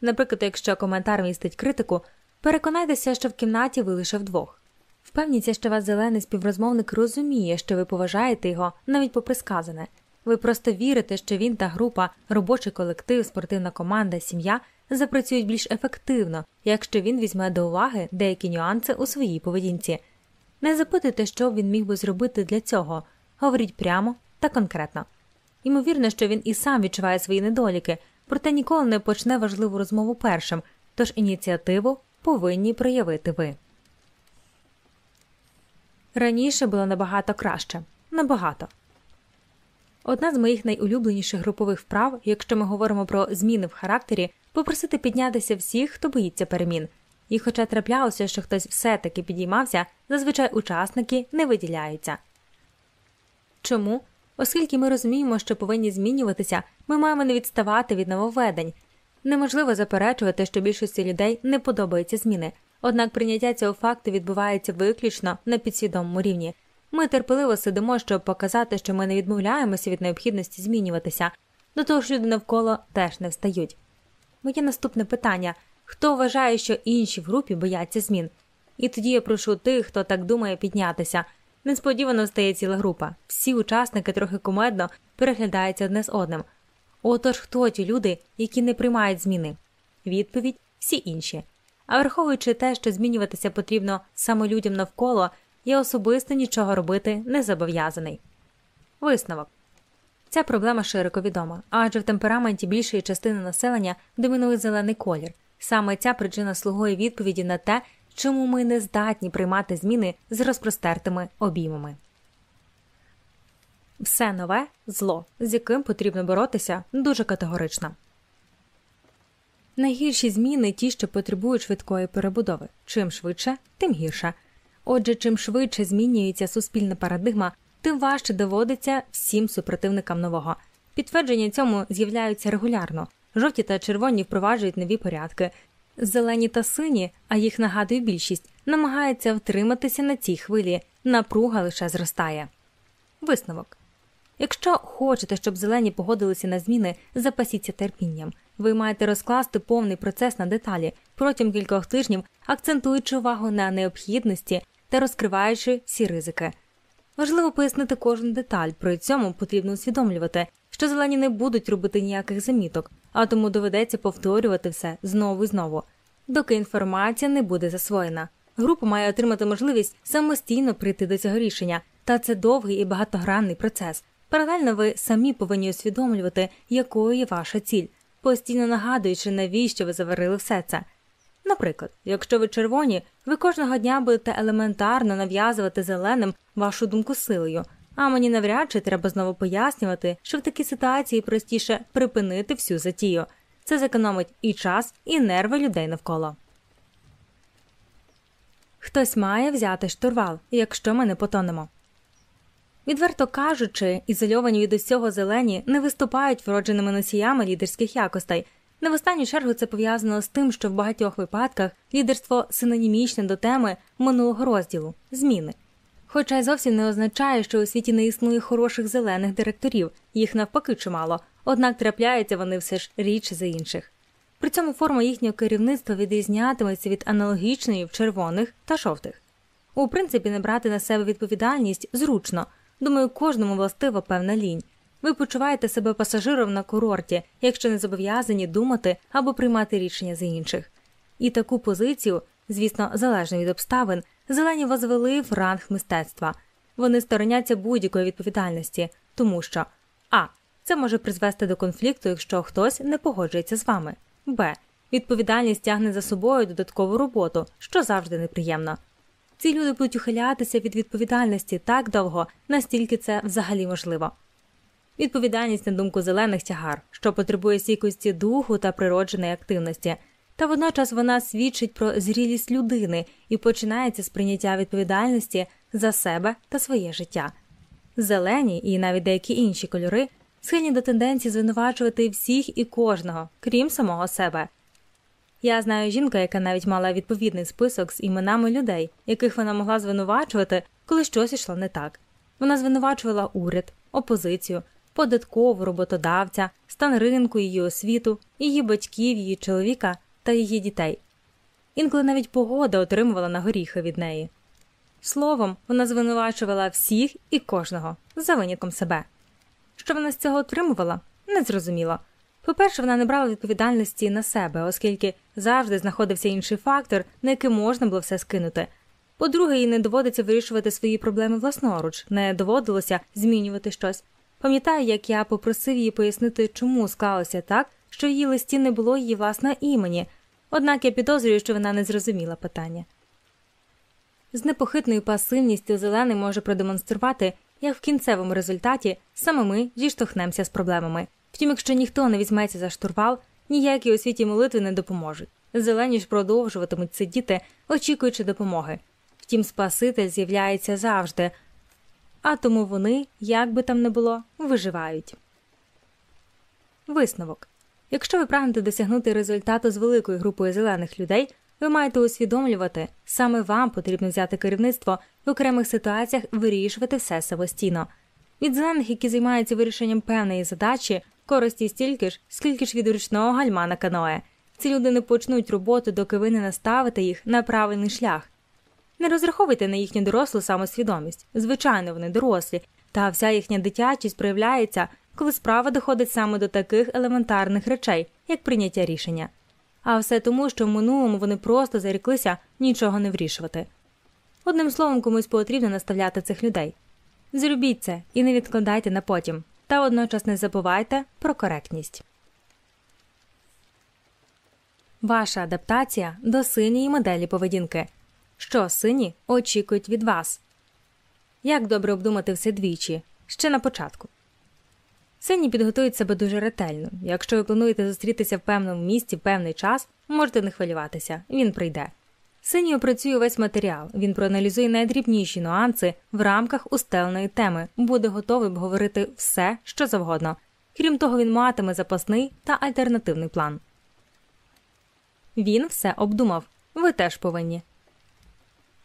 Наприклад, якщо коментар містить критику, переконайтеся, що в кімнаті ви лише вдвох. Впевніться, що вас зелений співрозмовник розуміє, що ви поважаєте його, навіть попри сказане. Ви просто вірите, що він та група, робочий колектив, спортивна команда, сім'я запрацюють більш ефективно, якщо він візьме до уваги деякі нюанси у своїй поведінці. Не запитуйте, що він міг би зробити для цього, говоріть прямо та конкретно. Ймовірно, що він і сам відчуває свої недоліки, проте ніколи не почне важливу розмову першим, тож ініціативу повинні проявити ви. Раніше було набагато краще. Набагато. Одна з моїх найулюбленіших групових вправ, якщо ми говоримо про зміни в характері, попросити піднятися всіх, хто боїться перемін. І, хоча траплялося, що хтось все-таки підіймався, зазвичай учасники не виділяються. Чому? Оскільки ми розуміємо, що повинні змінюватися, ми маємо не відставати від нововведень. Неможливо заперечувати, що більшості людей не подобаються зміни, однак прийняття цього факту відбувається виключно на підсвідомому рівні. Ми терпеливо сидимо, щоб показати, що ми не відмовляємося від необхідності змінюватися, до того ж люди навколо теж не встають. Моє наступне питання хто вважає, що інші в групі бояться змін? І тоді я прошу тих, хто так думає, піднятися. Несподівано стає ціла група. Всі учасники трохи кумедно переглядаються одне з одним. Отож, хто ті люди, які не приймають зміни? Відповідь всі інші. А враховуючи те, що змінюватися потрібно саме людям навколо, я особисто нічого робити не зобов'язаний. Висновок ця проблема широко відома, адже в темпераменті більшої частини населення домінує зелений колір. Саме ця причина слугує відповіді на те, чому ми не здатні приймати зміни з розпростертими обіймами. Все нове зло, з яким потрібно боротися дуже категорично. Найгірші зміни ті, що потребують швидкої перебудови. Чим швидше, тим гірше. Отже, чим швидше змінюється суспільна парадигма, тим важче доводиться всім супротивникам нового. Підтвердження цьому з'являються регулярно. Жовті та червоні впроваджують нові порядки. Зелені та сині, а їх нагадує більшість, намагаються втриматися на цій хвилі, напруга лише зростає. Висновок якщо хочете, щоб зелені погодилися на зміни, запасіться терпінням. Ви маєте розкласти повний процес на деталі протягом кількох тижнів, акцентуючи увагу на необхідності та розкриваючи всі ризики. Важливо пояснити кожну деталь, при цьому потрібно усвідомлювати, що зелені не будуть робити ніяких заміток, а тому доведеться повторювати все знову і знову, доки інформація не буде засвоєна. Група має отримати можливість самостійно прийти до цього рішення, та це довгий і багатогранний процес. Паралельно ви самі повинні усвідомлювати, якою є ваша ціль, постійно нагадуючи, навіщо ви заварили все це. Наприклад, якщо ви червоні, ви кожного дня будете елементарно нав'язувати зеленим вашу думку силою, а мені навряд чи треба знову пояснювати, що в такій ситуації простіше припинити всю затію. Це зекономить і час, і нерви людей навколо. Хтось має взяти штурвал, якщо ми не потонемо. Відверто кажучи, ізольовані від усього зелені не виступають вродженими носіями лідерських якостей. Не в останню чергу це пов'язано з тим, що в багатьох випадках лідерство синонімічне до теми минулого розділу зміни. Хоча й зовсім не означає, що у світі не існує хороших зелених директорів, їх навпаки чимало, однак трапляються вони все ж рідше за інших. При цьому форма їхнього керівництва відрізнятиметься від аналогічної в червоних та жовтих. У принципі, не брати на себе відповідальність зручно. Думаю, кожному властива певна лінь. Ви почуваєте себе пасажиром на курорті, якщо не зобов'язані думати або приймати рішення за інших. І таку позицію, звісно, залежно від обставин, зелені возвели в ранг мистецтва. Вони стороняться будь-якої відповідальності, тому що а. Це може призвести до конфлікту, якщо хтось не погоджується з вами. Б. Відповідальність тягне за собою додаткову роботу, що завжди неприємно. Ці люди будуть ухилятися від відповідальності так довго, настільки це взагалі можливо. Відповідальність на думку зелених тягар, що потребує стійкості духу та природженої активності, та водночас вона свідчить про зрілість людини і починається з прийняття відповідальності за себе та своє життя. Зелені і навіть деякі інші кольори схильні до тенденції звинувачувати всіх і кожного, крім самого себе. Я знаю жінку, яка навіть мала відповідний список з іменами людей, яких вона могла звинувачувати, коли щось йшло не так. Вона звинувачувала уряд, опозицію, податкову роботодавця, стан ринку, її освіту, її батьків, її чоловіка та її дітей. Інколи навіть погода отримувала на горіхи від неї. Словом, вона звинувачувала всіх і кожного за винятком себе. Що вона з цього отримувала, незрозуміло. По-перше, вона не брала відповідальності на себе, оскільки завжди знаходився інший фактор, на який можна було все скинути. По-друге, їй не доводиться вирішувати свої проблеми власноруч, не доводилося змінювати щось. Пам'ятаю, як я попросив її пояснити, чому склалося так, що в її листі не було її власного імені, однак я підозрюю, що вона не зрозуміла питання. З непохитною пасивністю зелений може продемонструвати, як в кінцевому результаті саме ми зіштовхнемося з проблемами. Втім, якщо ніхто не візьметься за штурвал, ніякі у світі молитви не допоможуть. Зелені ж продовжуватимуть сидіти, очікуючи допомоги. Втім, Спаситель з'являється завжди, а тому вони, як би там не було, виживають. Висновок якщо ви прагнете досягнути результату з великою групою зелених людей, ви маєте усвідомлювати, саме вам потрібно взяти керівництво в окремих ситуаціях вирішувати все самостійно. Від зелених, які займаються вирішенням певної задачі, користі стільки ж, скільки ж від ручного гальма на каное. Ці люди не почнуть роботу, доки ви не наставите їх на правильний шлях. Не розраховуйте на їхню дорослу самосвідомість. Звичайно, вони дорослі, та вся їхня дитячість проявляється, коли справа доходить саме до таких елементарних речей, як прийняття рішення. А все тому, що в минулому вони просто заріклися нічого не вирішувати. Одним словом, комусь потрібно наставляти цих людей. Зробіть це і не відкладайте на потім, та водночас не забувайте про коректність. Ваша адаптація до синьої моделі поведінки. Що сині очікують від вас? Як добре обдумати все двічі ще на початку. Сині підготують себе дуже ретельно. Якщо ви плануєте зустрітися в певному місці певний час, можете не хвилюватися, він прийде. Синій опрацює весь матеріал, він проаналізує найдрібніші нюанси в рамках устеленої теми, буде готовий обговорити все, що завгодно. Крім того, він матиме запасний та альтернативний план. Він все обдумав. Ви теж повинні.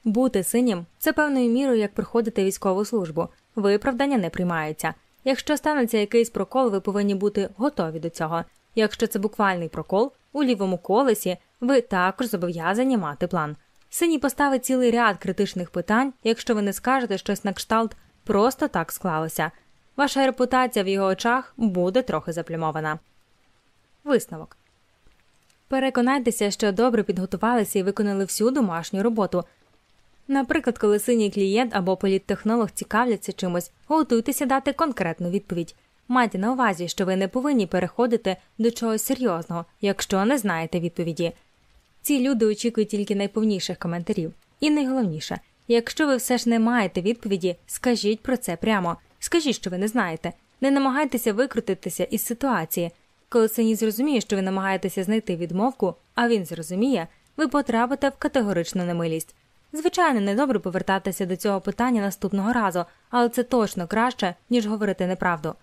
Бути синім це певною мірою як проходити військову службу. Виправдання не приймаються. Якщо станеться якийсь прокол, ви повинні бути готові до цього. Якщо це буквальний прокол у лівому колесі, ви також зобов'язані мати план. Синій поставить цілий ряд критичних питань, якщо ви не скажете щось на кшталт, просто так склалося. Ваша репутація в його очах буде трохи заплямована. Висновок переконайтеся, що добре підготувалися і виконали всю домашню роботу. Наприклад, коли синій клієнт або політтехнолог цікавляться чимось, готуйтеся дати конкретну відповідь. Майте на увазі, що ви не повинні переходити до чогось серйозного, якщо не знаєте відповіді. Ці люди очікують тільки найповніших коментарів. І найголовніше, якщо ви все ж не маєте відповіді, скажіть про це прямо. Скажіть, що ви не знаєте. Не намагайтеся викрутитися із ситуації. Коли синій зрозуміє, що ви намагаєтеся знайти відмовку, а він зрозуміє, ви потрапите в категоричну немилість. Звичайно, недобре повертатися до цього питання наступного разу, але це точно краще, ніж говорити неправду.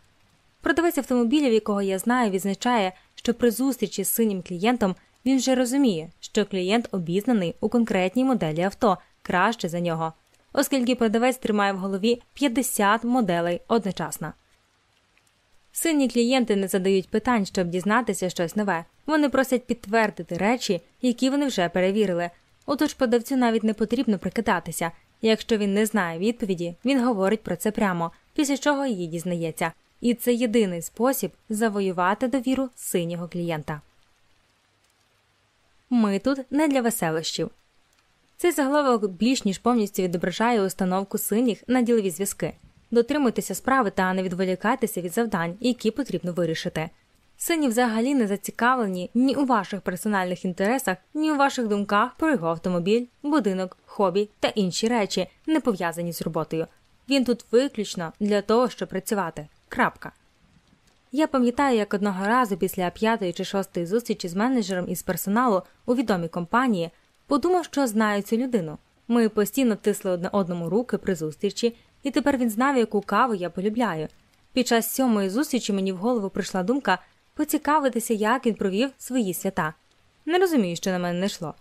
Продавець автомобілів, якого я знаю, відзначає, що при зустрічі з синім клієнтом він вже розуміє, що клієнт обізнаний у конкретній моделі авто краще за нього, оскільки продавець тримає в голові 50 моделей одночасно. Сині клієнти не задають питань, щоб дізнатися щось нове. Вони просять підтвердити речі, які вони вже перевірили. Отож продавцю навіть не потрібно прикидатися. Якщо він не знає відповіді, він говорить про це прямо, після чого її дізнається. І це єдиний спосіб завоювати довіру синього клієнта. Ми тут не для веселощів. Цей заголовок більш ніж повністю відображає установку синіх на ділові зв'язки. Дотримуйтеся справи та не відволікайтеся від завдань, які потрібно вирішити. Сині взагалі не зацікавлені ні у ваших персональних інтересах, ні у ваших думках про його автомобіль, будинок, хобі та інші речі, не пов'язані з роботою. Він тут виключно для того, щоб працювати. Крапка. Я пам'ятаю, як одного разу після п'ятої чи шостої зустрічі з менеджером із персоналу у відомій компанії подумав, що знаю цю людину. Ми постійно тисли одне одному руки при зустрічі, і тепер він знав, яку каву я полюбляю. Під час сьомої зустрічі мені в голову прийшла думка поцікавитися, як він провів свої свята. Не розумію, що на мене не йшло.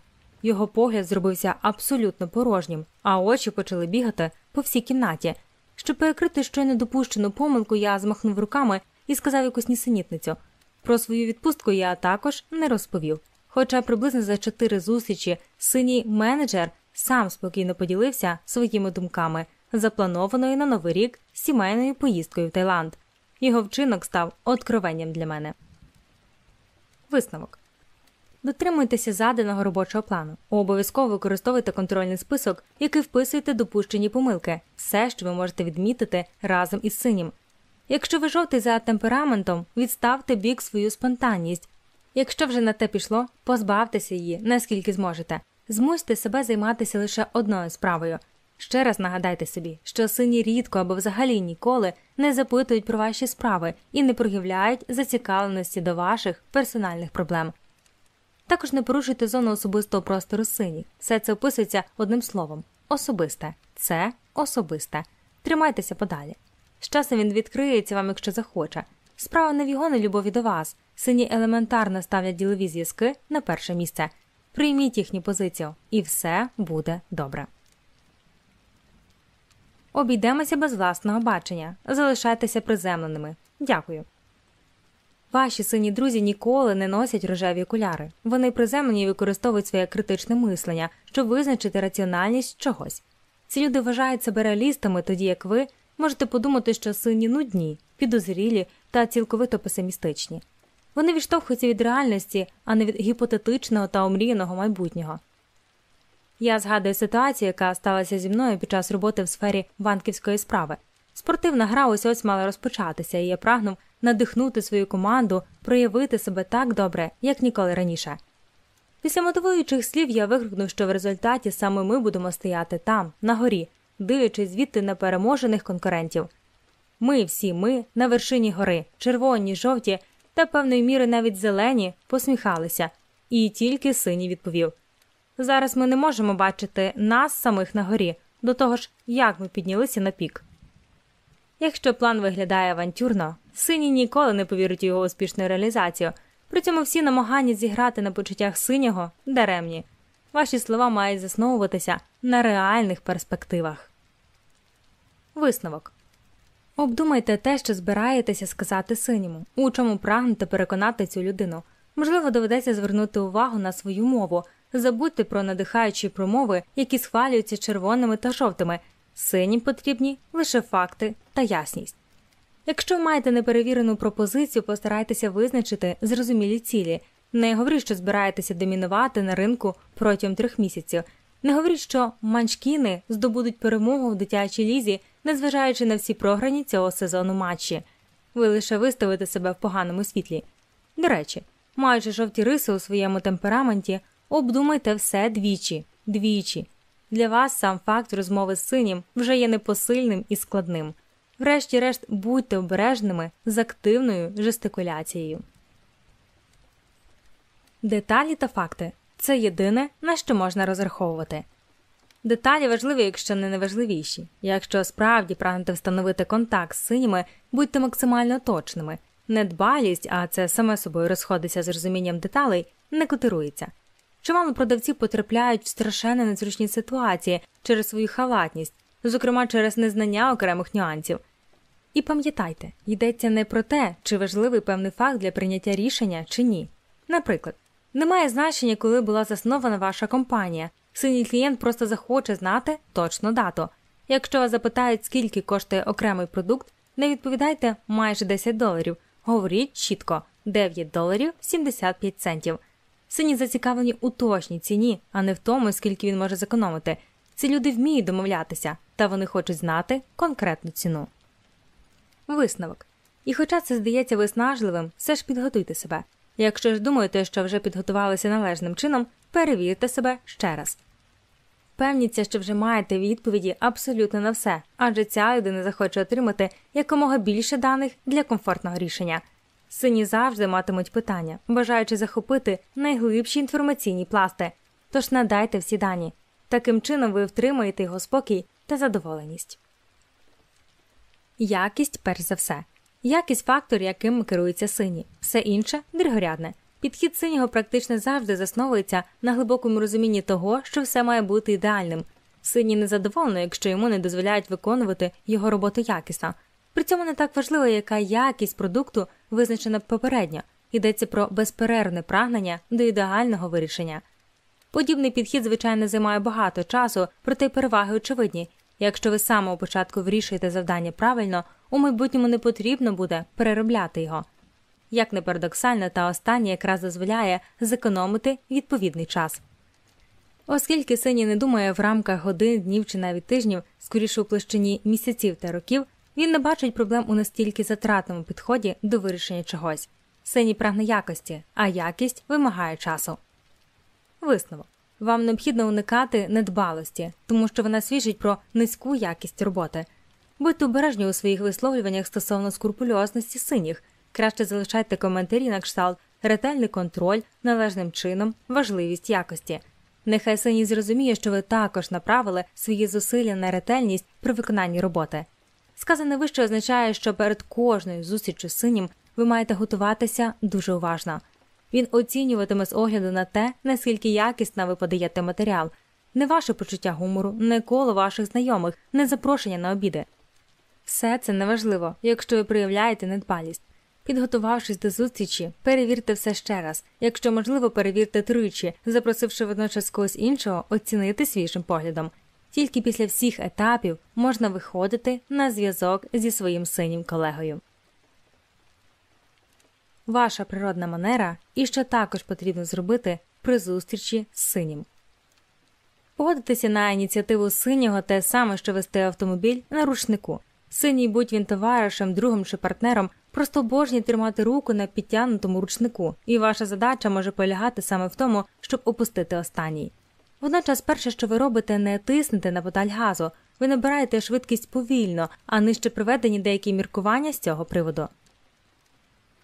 Його погляд зробився абсолютно порожнім, а очі почали бігати по всій кімнаті. Щоб перекрити щойно допущену помилку, я змахнув руками і сказав якусь нісенітницю. Про свою відпустку я також не розповів. Хоча приблизно за чотири зустрічі синій менеджер сам спокійно поділився своїми думками, запланованою на новий рік сімейною поїздкою в Таїланд. Його вчинок став откровенням для мене. Висновок дотримуйтеся заданого робочого плану. Обов'язково використовуйте контрольний список, який вписуєте допущені помилки, все, що ви можете відмітити разом із синім. Якщо ви жовтий за темпераментом, відставте бік свою спонтанність. Якщо вже на те пішло, позбавтеся її, наскільки зможете. Змусьте себе займатися лише одною справою. Ще раз нагадайте собі, що сині рідко або взагалі ніколи не запитують про ваші справи і не проявляють зацікавленості до ваших персональних проблем. Також не порушуйте зону особистого простору синіх. Все це описується одним словом особисте. Це особисте. Тримайтеся подалі. З часом він відкриється вам, якщо захоче. Справа не в його нелюбові до вас. Сині елементарно ставлять ділові зв'язки на перше місце. Прийміть їхню позицію, і все буде добре. Обійдемося без власного бачення. Залишайтеся приземленими. Дякую. Ваші сині друзі ніколи не носять рожеві окуляри. Вони приземлені і використовують своє критичне мислення, щоб визначити раціональність чогось. Ці люди вважають себе реалістами, тоді як ви можете подумати, що сині нудні, підозрілі та цілковито песимістичні. Вони відштовхуються від реальності, а не від гіпотетичного та омріяного майбутнього. Я згадую ситуацію, яка сталася зі мною під час роботи в сфері банківської справи. Спортивна гра ось ось мала розпочатися, і я прагнув надихнути свою команду, проявити себе так добре, як ніколи раніше. Після мотивуючих слів я викрикнув, що в результаті саме ми будемо стояти там, на горі, дивлячись звідти на переможених конкурентів. Ми, всі ми, на вершині гори, червоні, жовті та певної міри навіть зелені, посміхалися, і тільки синій відповів Зараз ми не можемо бачити нас самих на горі, до того ж, як ми піднялися на пік. Якщо план виглядає авантюрно, сині ніколи не повірить у його успішну реалізацію, при цьому всі намагання зіграти на почуттях синього даремні. Ваші слова мають засновуватися на реальних перспективах. Висновок обдумайте те, що збираєтеся сказати синьому, у чому прагнете переконати цю людину. Можливо, доведеться звернути увагу на свою мову, забудьте про надихаючі промови, які схвалюються червоними та жовтими. Синім потрібні лише факти та ясність. Якщо маєте неперевірену пропозицію, постарайтеся визначити зрозумілі цілі. Не говоріть, що збираєтеся домінувати на ринку протягом трьох місяців. Не говоріть, що манчкіни здобудуть перемогу в дитячій лізі, незважаючи на всі програні цього сезону матчі. Ви лише виставите себе в поганому світлі. До речі, маючи жовті риси у своєму темпераменті, обдумайте все двічі, двічі. Для вас сам факт розмови з синім вже є непосильним і складним. Врешті-решт, будьте обережними з активною жестикуляцією. Деталі та факти це єдине, на що можна розраховувати. Деталі важливі, якщо не найважливіші. Якщо справді прагнете встановити контакт з синіми, будьте максимально точними. Недбалість, а це саме собою розходиться з розумінням деталей, не котирується. Чимало продавців потрапляють в страшенно незручні ситуації через свою халатність, зокрема через незнання окремих нюансів. І пам'ятайте, йдеться не про те, чи важливий певний факт для прийняття рішення чи ні. Наприклад, немає значення, коли була заснована ваша компанія. Синій клієнт просто захоче знати точну дату. Якщо вас запитають, скільки коштує окремий продукт, не відповідайте майже 10 доларів. Говоріть чітко 9 доларів 75 центів. Сині зацікавлені у точній ціні, а не в тому, скільки він може зекономити. Ці люди вміють домовлятися, та вони хочуть знати конкретну ціну. Висновок. І хоча це здається виснажливим, все ж підготуйте себе. Якщо ж думаєте, що вже підготувалися належним чином, перевірте себе ще раз. Впевніться, що вже маєте відповіді абсолютно на все, адже ця людина захоче отримати якомога більше даних для комфортного рішення. Сині завжди матимуть питання, бажаючи захопити найглибші інформаційні пласти, тож надайте всі дані. Таким чином ви втримаєте його спокій та задоволеність. Якість перш за все. Якість фактор, яким керуються сині, все інше другорядне. Підхід синього практично завжди засновується на глибокому розумінні того, що все має бути ідеальним. Синій незадоволено, якщо йому не дозволяють виконувати його роботу якісно. При цьому не так важливо, яка якість продукту визначена попередньо, йдеться про безперервне прагнення до ідеального вирішення. Подібний підхід, звичайно, займає багато часу, проте переваги очевидні. Якщо ви з самого початку вирішуєте завдання правильно, у майбутньому не потрібно буде переробляти його. Як не парадоксально, та останнє якраз дозволяє зекономити відповідний час. Оскільки синій не думає в рамках годин, днів чи навіть тижнів, скоріше у площині місяців та років, він не бачить проблем у настільки затратному підході до вирішення чогось. Синій прагне якості, а якість вимагає часу. Висновок вам необхідно уникати недбалості, тому що вона свідчить про низьку якість роботи. Будьте обережні у своїх висловлюваннях стосовно скрупульозності синіх, краще залишайте коментарі на кшталт, ретельний контроль, належним чином, важливість якості. Нехай синій зрозуміє, що ви також направили свої зусилля на ретельність при виконанні роботи. Сказане вище означає, що перед кожною зустрічю з синім ви маєте готуватися дуже уважно. Він оцінюватиме з огляду на те, наскільки якісно ви подаєте матеріал, не ваше почуття гумору, не коло ваших знайомих, не запрошення на обіди. Все це неважливо, якщо ви проявляєте недбалість. Підготувавшись до зустрічі, перевірте все ще раз, якщо можливо, перевірте тричі, запросивши водночас когось іншого оцінити свіжим поглядом. Тільки після всіх етапів можна виходити на зв'язок зі своїм синім колегою. Ваша природна манера і що також потрібно зробити при зустрічі з синім. Погодитися на ініціативу синього те саме, що вести автомобіль на рушнику. Синій, будь він товаришем, другом чи партнером, просто обожнює тримати руку на підтягнутому ручнику, і ваша задача може полягати саме в тому, щоб опустити останній. Водночас, перше, що ви робите, не тиснете на педаль газу, ви набираєте швидкість повільно, а нижче приведені деякі міркування з цього приводу.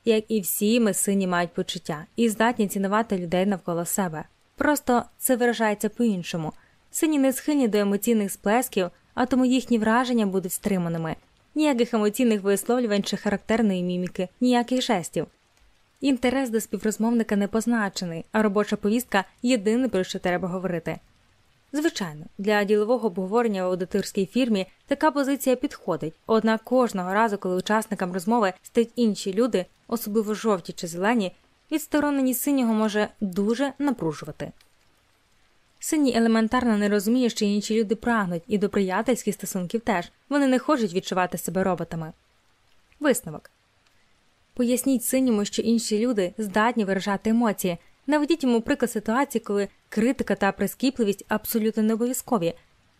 Як і всі, ми сині мають почуття і здатні цінувати людей навколо себе. Просто це виражається по іншому. Сині не схильні до емоційних сплесків, а тому їхні враження будуть стриманими, ніяких емоційних висловлювань чи характерної міміки, ніяких жестів. Інтерес до співрозмовника не позначений, а робоча повістка єдине, про що треба говорити. Звичайно, для ділового обговорення в аудиторській фірмі така позиція підходить, однак кожного разу, коли учасникам розмови стають інші люди, особливо жовті чи зелені, відстороненість синього може дуже напружувати. Синій елементарно не розуміє, що інші люди прагнуть, і до приятельських стосунків теж вони не хочуть відчувати себе роботами. Висновок поясніть синьому, що інші люди здатні виражати емоції. Наведіть йому приклад ситуації, коли критика та прискіпливість абсолютно не обов'язкові.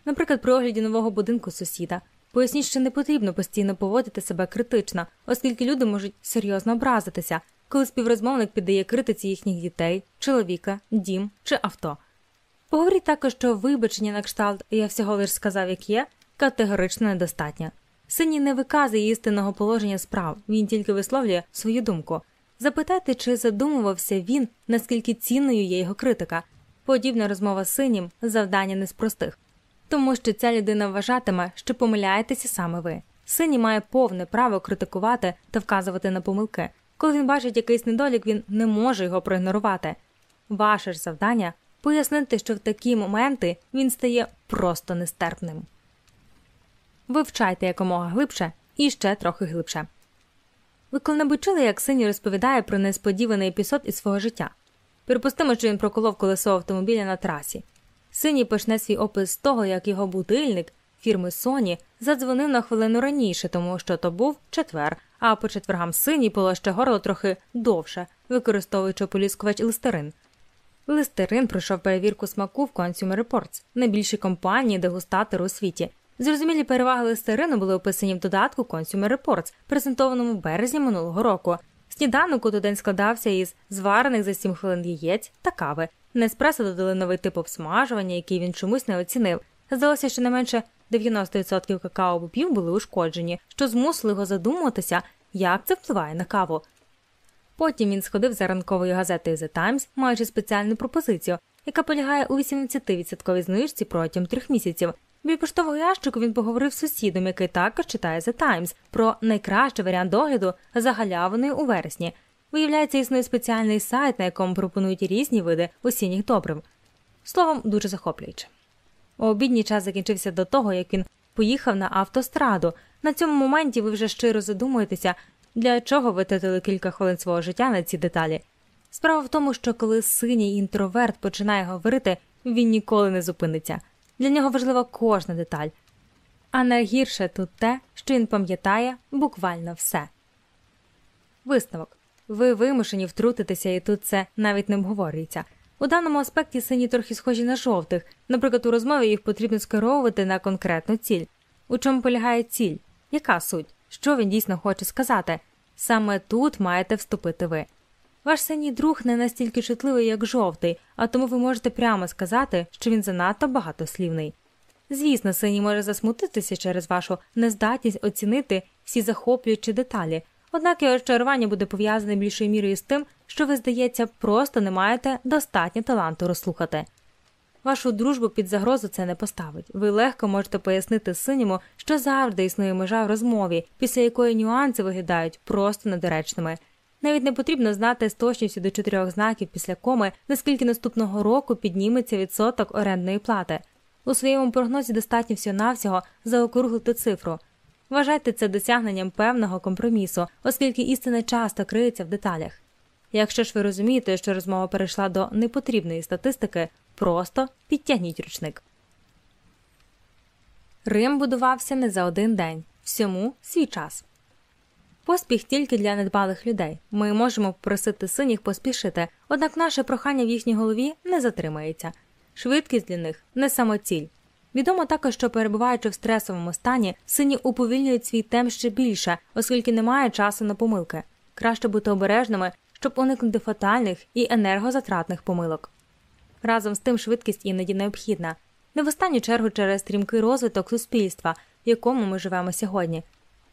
Наприклад, при огляді нового будинку сусіда. Поясніть, що не потрібно постійно поводити себе критично, оскільки люди можуть серйозно образитися, коли співрозмовник піддає критиці їхніх дітей, чоловіка, дім чи авто. Поговоріть також, що вибачення на кшталт я всього лиш сказав, як є, категорично недостатньо. Синій не виказує істинного положення справ, він тільки висловлює свою думку. Запитайте, чи задумувався він, наскільки цінною є його критика. Подібна розмова з синім завдання не з простих. тому що ця людина вважатиме, що помиляєтеся саме ви. Синій має повне право критикувати та вказувати на помилки. Коли він бачить якийсь недолік, він не може його проігнорувати. Ваше ж завдання пояснити, що в такі моменти він стає просто нестерпним. Вивчайте якомога глибше і ще трохи глибше. Ви коли-небудь чули, як синій розповідає про несподіваний епізод із свого життя. Припустимо, що він проколов колесо автомобіля на трасі. Синій почне свій опис з того, як його будильник фірми Sony задзвонив на хвилину раніше, тому що то був четвер, а по четвергам синій полоще горло трохи довше, використовуючи поліскувач листерин. Листерин пройшов перевірку смаку в Consumer Reports, найбільшій компанії дегустатору у світі. Зрозумілі переваги листерину були описані в додатку Consumer Reports, презентованому в березні минулого року. Сніданок у день складався із зварених за 7 хвилин яєць та кави. Неспресо додали новий тип обсмажування, який він чомусь не оцінив. Здалося, що не менше 90% какао бобів були ушкоджені, що змусили його задумуватися, як це впливає на каву. Потім він сходив за ранковою газетою The Times, маючи спеціальну пропозицію, яка полягає у 18% знижці протягом трьох місяців. Біля поштового ящику він поговорив з сусідом, який також читає The Times, про найкращий варіант догляду за галявиною у вересні. Виявляється, існує спеціальний сайт, на якому пропонують різні види осінніх добрив. Словом, дуже захоплююче. Обідній час закінчився до того, як він поїхав на автостраду. На цьому моменті ви вже щиро задумуєтеся, для чого витратили кілька хвилин свого життя на ці деталі. Справа в тому, що коли синій інтроверт починає говорити, він ніколи не зупиниться. Для нього важлива кожна деталь. А найгірше тут те, що він пам'ятає буквально все. Висновок ви вимушені втрутитися, і тут це навіть не обговорюється. У даному аспекті сині трохи схожі на жовтих, наприклад, у розмові їх потрібно скеровувати на конкретну ціль. У чому полягає ціль? Яка суть? Що він дійсно хоче сказати? Саме тут маєте вступити ви. Ваш синій друг не настільки чутливий, як жовтий, а тому ви можете прямо сказати, що він занадто багатослівний. Звісно, синій може засмутитися через вашу нездатність оцінити всі захоплюючі деталі, однак його розчарування буде пов'язане більшою мірою з тим, що ви, здається, просто не маєте достатньо таланту розслухати. Вашу дружбу під загрозу це не поставить. Ви легко можете пояснити синьому, що завжди існує межа в розмові, після якої нюанси виглядають просто недоречними. Навіть не потрібно знати з точністю до чотирьох знаків після коми, наскільки наступного року підніметься відсоток орендної плати. У своєму прогнозі достатньо всього навсього заокруглити цифру. Вважайте це досягненням певного компромісу, оскільки істина часто криється в деталях. Якщо ж ви розумієте, що розмова перейшла до непотрібної статистики, просто підтягніть ручник. Рим будувався не за один день, всьому свій час. Поспіх тільки для недбалих людей. Ми можемо попросити синіх поспішити, однак наше прохання в їхній голові не затримається. Швидкість для них не самоціль. Відомо також, що перебуваючи в стресовому стані, сині уповільнюють свій темп ще більше, оскільки немає часу на помилки. Краще бути обережними, щоб уникнути фатальних і енергозатратних помилок. Разом з тим швидкість іноді необхідна, не в останню чергу через стрімкий розвиток суспільства, в якому ми живемо сьогодні.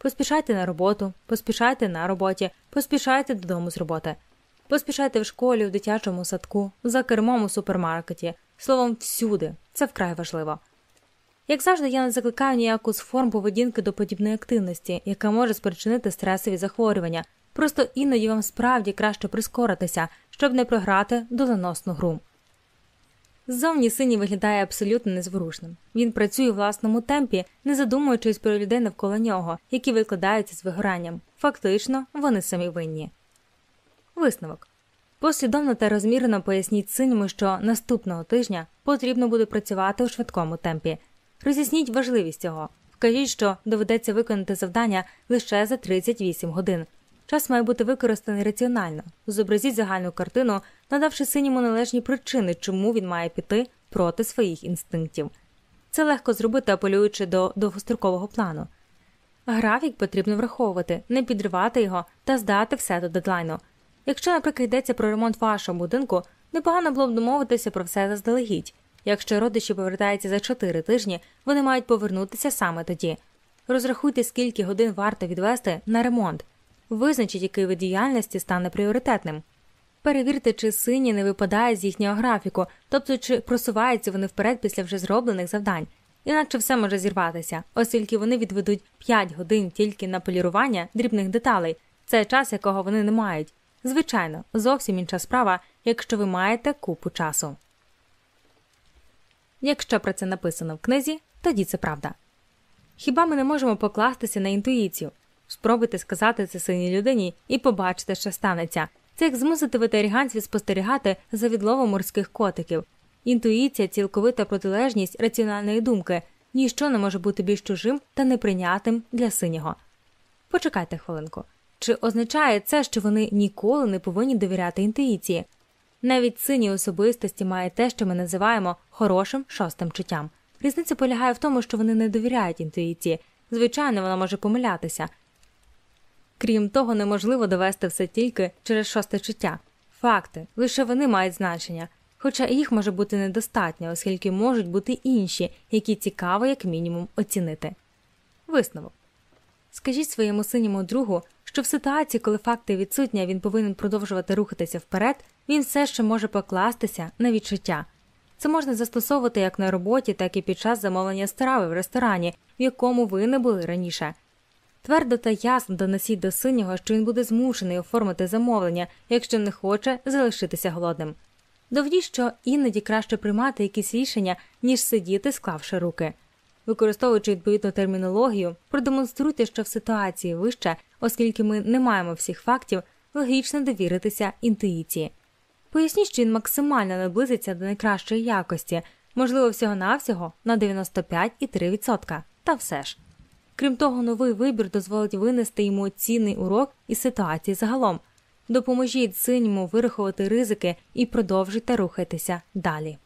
Поспішайте на роботу, поспішайте на роботі, поспішайте додому з роботи, поспішайте в школі, в дитячому садку, за кермом у супермаркеті, словом, всюди. Це вкрай важливо. Як завжди, я не закликаю ніяку з форм поведінки до подібної активності, яка може спричинити стресові захворювання. Просто іноді вам справді краще прискоритися, щоб не програти доленосну гру. Ззовні синій виглядає абсолютно незворушним. Він працює у власному темпі, не задумуючись про людей навколо нього, які викладаються з вигоранням. Фактично, вони самі винні. Висновок послідовно та розмірено поясніть синьому, що наступного тижня потрібно буде працювати у швидкому темпі. Роз'ясніть важливість цього. Вкажіть, що доведеться виконати завдання лише за 38 годин. Час має бути використаний раціонально. Зобразіть загальну картину, надавши синьому належні причини, чому він має піти проти своїх інстинктів. Це легко зробити, апелюючи до довгострокового плану. Графік потрібно враховувати, не підривати його та здати все до дедлайну. Якщо, наприклад, йдеться про ремонт вашого будинку, непогано було б домовитися про все заздалегідь. Якщо родичі повертаються за 4 тижні, вони мають повернутися саме тоді. Розрахуйте, скільки годин варто відвести на ремонт, визначіть, який вид діяльності стане пріоритетним. Перевірте, чи сині не випадає з їхнього графіку, тобто чи просуваються вони вперед після вже зроблених завдань. інакше все може зірватися, оскільки вони відведуть 5 годин тільки на полірування дрібних деталей, це час, якого вони не мають. Звичайно, зовсім інша справа, якщо ви маєте купу часу. Якщо про це написано в книзі, тоді це правда. Хіба ми не можемо покластися на інтуїцію? Спробуйте сказати це синій людині і побачите, що станеться. Це як змусити ветеріганців спостерігати за відловом морських котиків. Інтуїція цілковита протилежність раціональної думки, ніщо не може бути більш чужим та неприйнятим для синього. Почекайте хвилинку. Чи означає це, що вони ніколи не повинні довіряти інтуїції? Навіть сині особистості мають те, що ми називаємо хорошим шостим чуттям. Різниця полягає в тому, що вони не довіряють інтуїції. Звичайно, вона може помилятися. Крім того, неможливо довести все тільки через шосте чуття. Факти лише вони мають значення, хоча їх може бути недостатньо, оскільки можуть бути інші, які цікаво, як мінімум, оцінити. Висновок скажіть своєму синьому другу, що в ситуації, коли факти відсутні, він повинен продовжувати рухатися вперед, він все ще може покластися на відчуття. Це можна застосовувати як на роботі, так і під час замовлення страви в ресторані, в якому ви не були раніше. Твердо та ясно доносіть до синього, що він буде змушений оформити замовлення, якщо не хоче залишитися голодним. Довдіть, що іноді краще приймати якісь рішення, ніж сидіти, склавши руки. Використовуючи відповідну термінологію, продемонструйте, що в ситуації вище, оскільки ми не маємо всіх фактів, логічно довіритися інтуїції. Поясніть, що він максимально наблизиться до найкращої якості, можливо, всього-навсього на 95,3%. Та все ж. Крім того, новий вибір дозволить винести йому цінний урок із ситуації загалом. Допоможіть синьому вирахувати ризики і продовжуйте рухатися далі.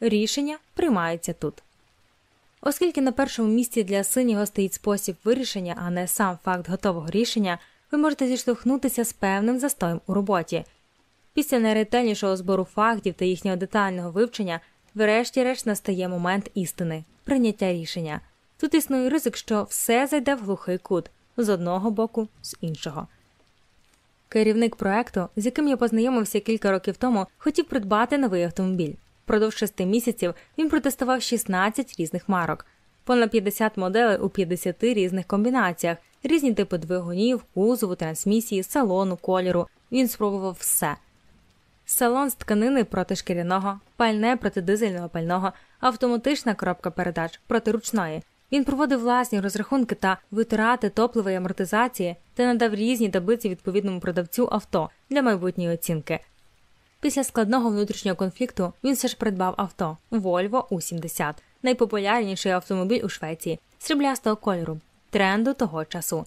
Рішення приймаються тут. Оскільки на першому місці для синього стоїть спосіб вирішення, а не сам факт готового рішення, ви можете зіштовхнутися з певним застоєм у роботі. Після найретельнішого збору фактів та їхнього детального вивчення, врешті-решт настає момент істини прийняття рішення. Тут існує ризик, що все зайде в глухий кут з одного боку, з іншого. Керівник проекту, з яким я познайомився кілька років тому, хотів придбати новий автомобіль. Продовж шести місяців він протестував 16 різних марок, понад 50 моделей у 50 різних комбінаціях, різні типи двигунів, кузову, трансмісії, салону, кольору. Він спробував все. Салон з тканини проти шкіряного, пальне проти дизельного пального, автоматична коробка передач проти ручної. Він проводив власні розрахунки та витрати топливої амортизації та надав різні таблиці відповідному продавцю авто для майбутньої оцінки. Після складного внутрішнього конфлікту він все ж придбав авто Volvo U70, найпопулярніший автомобіль у Швеції, сріблястого кольору, тренду того часу.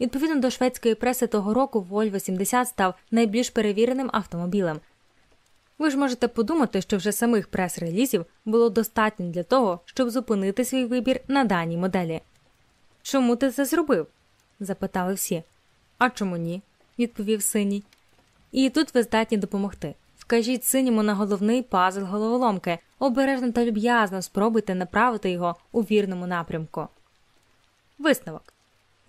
Відповідно до шведської преси того року Volvo 70 став найбільш перевіреним автомобілем. Ви ж можете подумати, що вже самих прес-релізів було достатньо для того, щоб зупинити свій вибір на даній моделі. Чому ти це зробив? запитали всі. А чому ні? відповів синій. І тут ви здатні допомогти. Вкажіть синьому на головний пазл головоломки, обережно та люб'язно спробуйте направити його у вірному напрямку. Висновок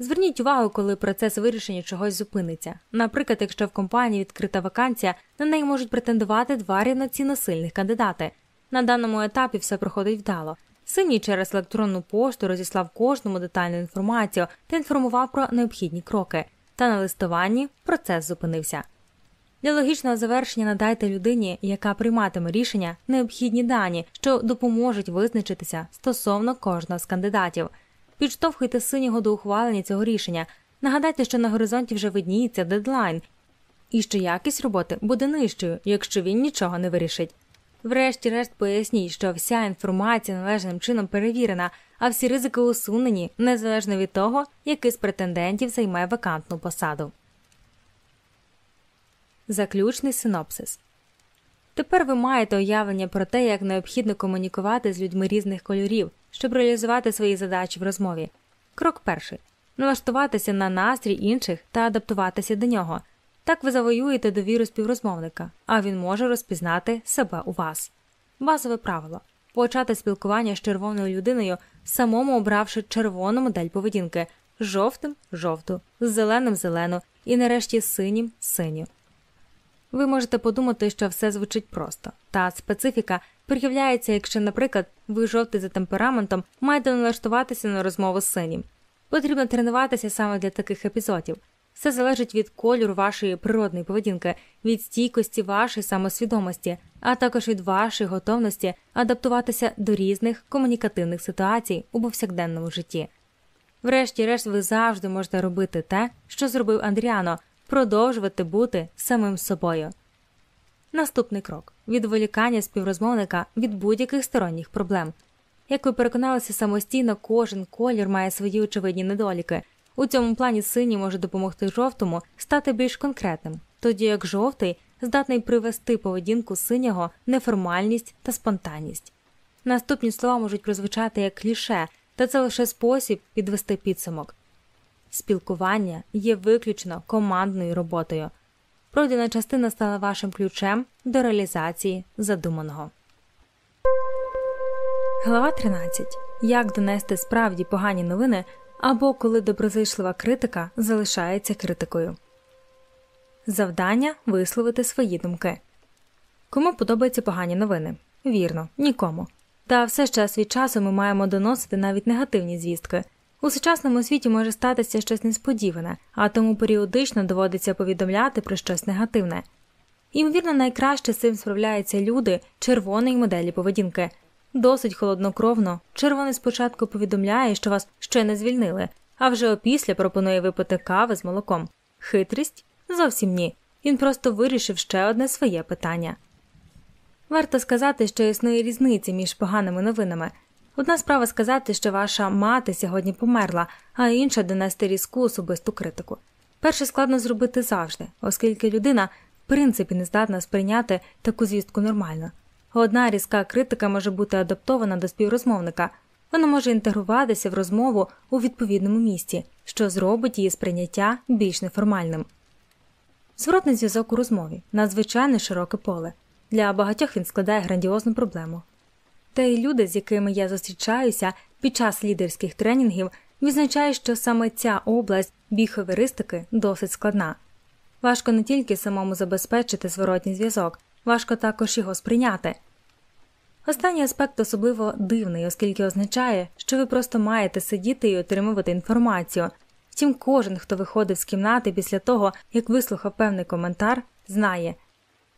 Зверніть увагу, коли процес вирішення чогось зупиниться. Наприклад, якщо в компанії відкрита вакансія, на неї можуть претендувати два рівноцінно сильних кандидати. На даному етапі все проходить вдало. Синій через електронну пошту розіслав кожному детальну інформацію та інформував про необхідні кроки. Та на листуванні процес зупинився. Для логічного завершення надайте людині, яка прийматиме рішення, необхідні дані, що допоможуть визначитися стосовно кожного з кандидатів. Підштовхуйте синього до ухвалення цього рішення. Нагадайте, що на горизонті вже видніється дедлайн, і що якість роботи буде нижчою, якщо він нічого не вирішить. Врешті-решт поясніть, що вся інформація належним чином перевірена, а всі ризики усунені незалежно від того, який з претендентів займе вакантну посаду. Заключний синопсис Тепер ви маєте уявлення про те, як необхідно комунікувати з людьми різних кольорів, щоб реалізувати свої задачі в розмові. Крок перший налаштуватися на настрій інших та адаптуватися до нього. Так ви завоюєте довіру співрозмовника, а він може розпізнати себе у вас. Базове правило почати спілкування з червоною людиною, самому обравши червону модель поведінки, жовтим жовту, з зеленим зелену і нарешті синім синю. Ви можете подумати, що все звучить просто, та специфіка проявляється, якщо, наприклад, ви жовтий за темпераментом маєте налаштуватися на розмову з синім. Потрібно тренуватися саме для таких епізодів. Все залежить від кольору вашої природної поведінки, від стійкості вашої самосвідомості, а також від вашої готовності адаптуватися до різних комунікативних ситуацій у повсякденному житті. Врешті-решт, ви завжди можете робити те, що зробив Андріано, продовжувати бути самим собою. Наступний крок відволікання співрозмовника від будь-яких сторонніх проблем. Як ви переконалися самостійно, кожен колір має свої очевидні недоліки. У цьому плані синій може допомогти жовтому стати більш конкретним, тоді як жовтий здатний привести поведінку синього неформальність та спонтанність. Наступні слова можуть прозвучати як кліше, та це лише спосіб підвести підсумок. Спілкування є виключно командною роботою. Пройдена частина стала вашим ключем до реалізації задуманого. Глава 13. Як донести справді погані новини або коли доброзичлива критика залишається критикою. Завдання висловити свої думки. Кому подобаються погані новини? Вірно, нікому. Та все ж час від часу ми маємо доносити навіть негативні звістки. У сучасному світі може статися щось несподіване, а тому періодично доводиться повідомляти про щось негативне. Ймовірно, найкраще з цим справляються люди червоної моделі поведінки. Досить холоднокровно, червоний спочатку повідомляє, що вас ще не звільнили, а вже опісля пропонує випити кави з молоком. Хитрість? Зовсім ні. Він просто вирішив ще одне своє питання. Варто сказати, що існує різниця між поганими новинами. Одна справа сказати, що ваша мати сьогодні померла, а інша донести різку особисту критику. Перше складно зробити завжди, оскільки людина в принципі не здатна сприйняти таку звістку нормально. Одна різка критика може бути адаптована до співрозмовника, вона може інтегруватися в розмову у відповідному місці, що зробить її сприйняття більш неформальним. Зворотний зв'язок у розмові надзвичайно широке поле. Для багатьох він складає грандіозну проблему. Та й люди, з якими я зустрічаюся під час лідерських тренінгів, відзначають, що саме ця область біховіристики досить складна. Важко не тільки самому забезпечити зворотній зв'язок, важко також його сприйняти. Останній аспект особливо дивний, оскільки означає, що ви просто маєте сидіти і отримувати інформацію. Втім, кожен, хто виходив з кімнати після того, як вислухав певний коментар, знає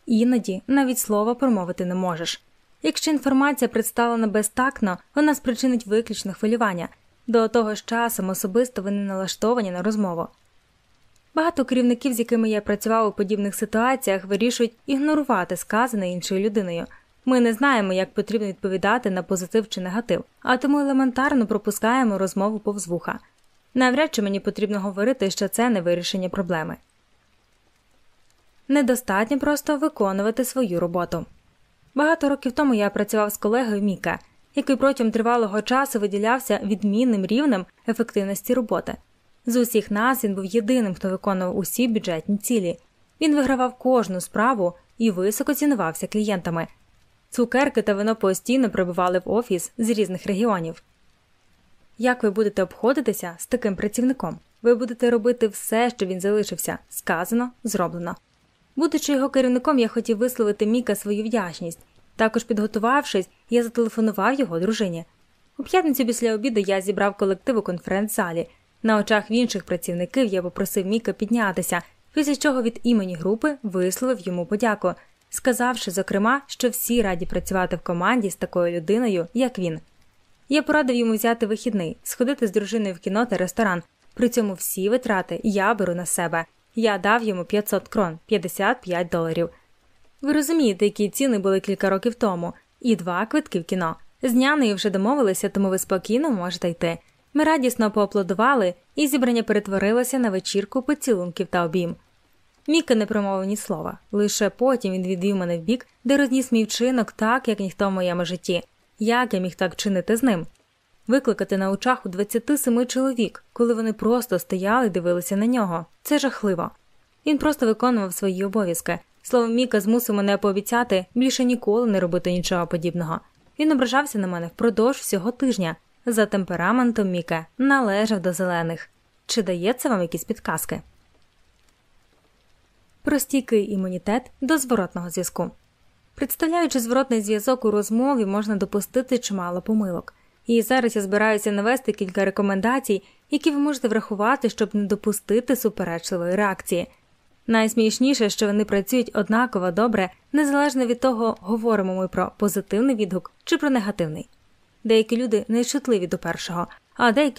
іноді навіть слова промовити не можеш. Якщо інформація представлена безтакно, вона спричинить виключно хвилювання, до того ж часом особисто ви не налаштовані на розмову. Багато керівників, з якими я працював у подібних ситуаціях, вирішують ігнорувати сказане іншою людиною. Ми не знаємо, як потрібно відповідати на позитив чи негатив, а тому елементарно пропускаємо розмову повз вуха. Навряд чи мені потрібно говорити, що це не вирішення проблеми. Недостатньо просто виконувати свою роботу. Багато років тому я працював з колегою Міка, який протягом тривалого часу виділявся відмінним рівнем ефективності роботи. З усіх нас він був єдиним, хто виконував усі бюджетні цілі. Він вигравав кожну справу і високо цінувався клієнтами. Цукерки та вино постійно прибували в офіс з різних регіонів. Як ви будете обходитися з таким працівником? Ви будете робити все, що він залишився, сказано, зроблено. Будучи його керівником, я хотів висловити Міка свою вдячність. Також підготувавшись, я зателефонував його дружині. У п'ятницю після обіду я зібрав колектив у конференц-залі. На очах інших працівників я попросив Міка піднятися, після чого від імені групи висловив йому подяку, сказавши, зокрема, що всі раді працювати в команді з такою людиною, як він. Я порадив йому взяти вихідний, сходити з дружиною в кіно та ресторан. При цьому всі витрати я беру на себе. Я дав йому 500 крон 55 доларів. Ви розумієте, які ціни були кілька років тому, і два квитки в кіно. З нянею вже домовилися, тому ви спокійно можете йти. Ми радісно поаплодували, і зібрання перетворилося на вечірку поцілунків та обійм. Міка не промовив ні слова, лише потім він відвів мене в бік, де розніс мій вчинок так, як ніхто в моєму житті. Як я міг так чинити з ним? Викликати на очах у 27 чоловік, коли вони просто стояли і дивилися на нього. Це жахливо. Він просто виконував свої обов'язки. Словом, Міка змусив мене пообіцяти більше ніколи не робити нічого подібного. Він ображався на мене впродовж всього тижня. За темпераментом Міка належав до зелених. Чи дається вам якісь підказки? про стійкий імунітет до зворотного зв'язку. Представляючи зворотний зв'язок у розмові, можна допустити чимало помилок. І зараз я збираюся навести кілька рекомендацій, які ви можете врахувати, щоб не допустити суперечливої реакції. Найсмішніше, що вони працюють однаково добре, незалежно від того, говоримо ми про позитивний відгук чи про негативний. Деякі люди нечутливі до першого, а деякі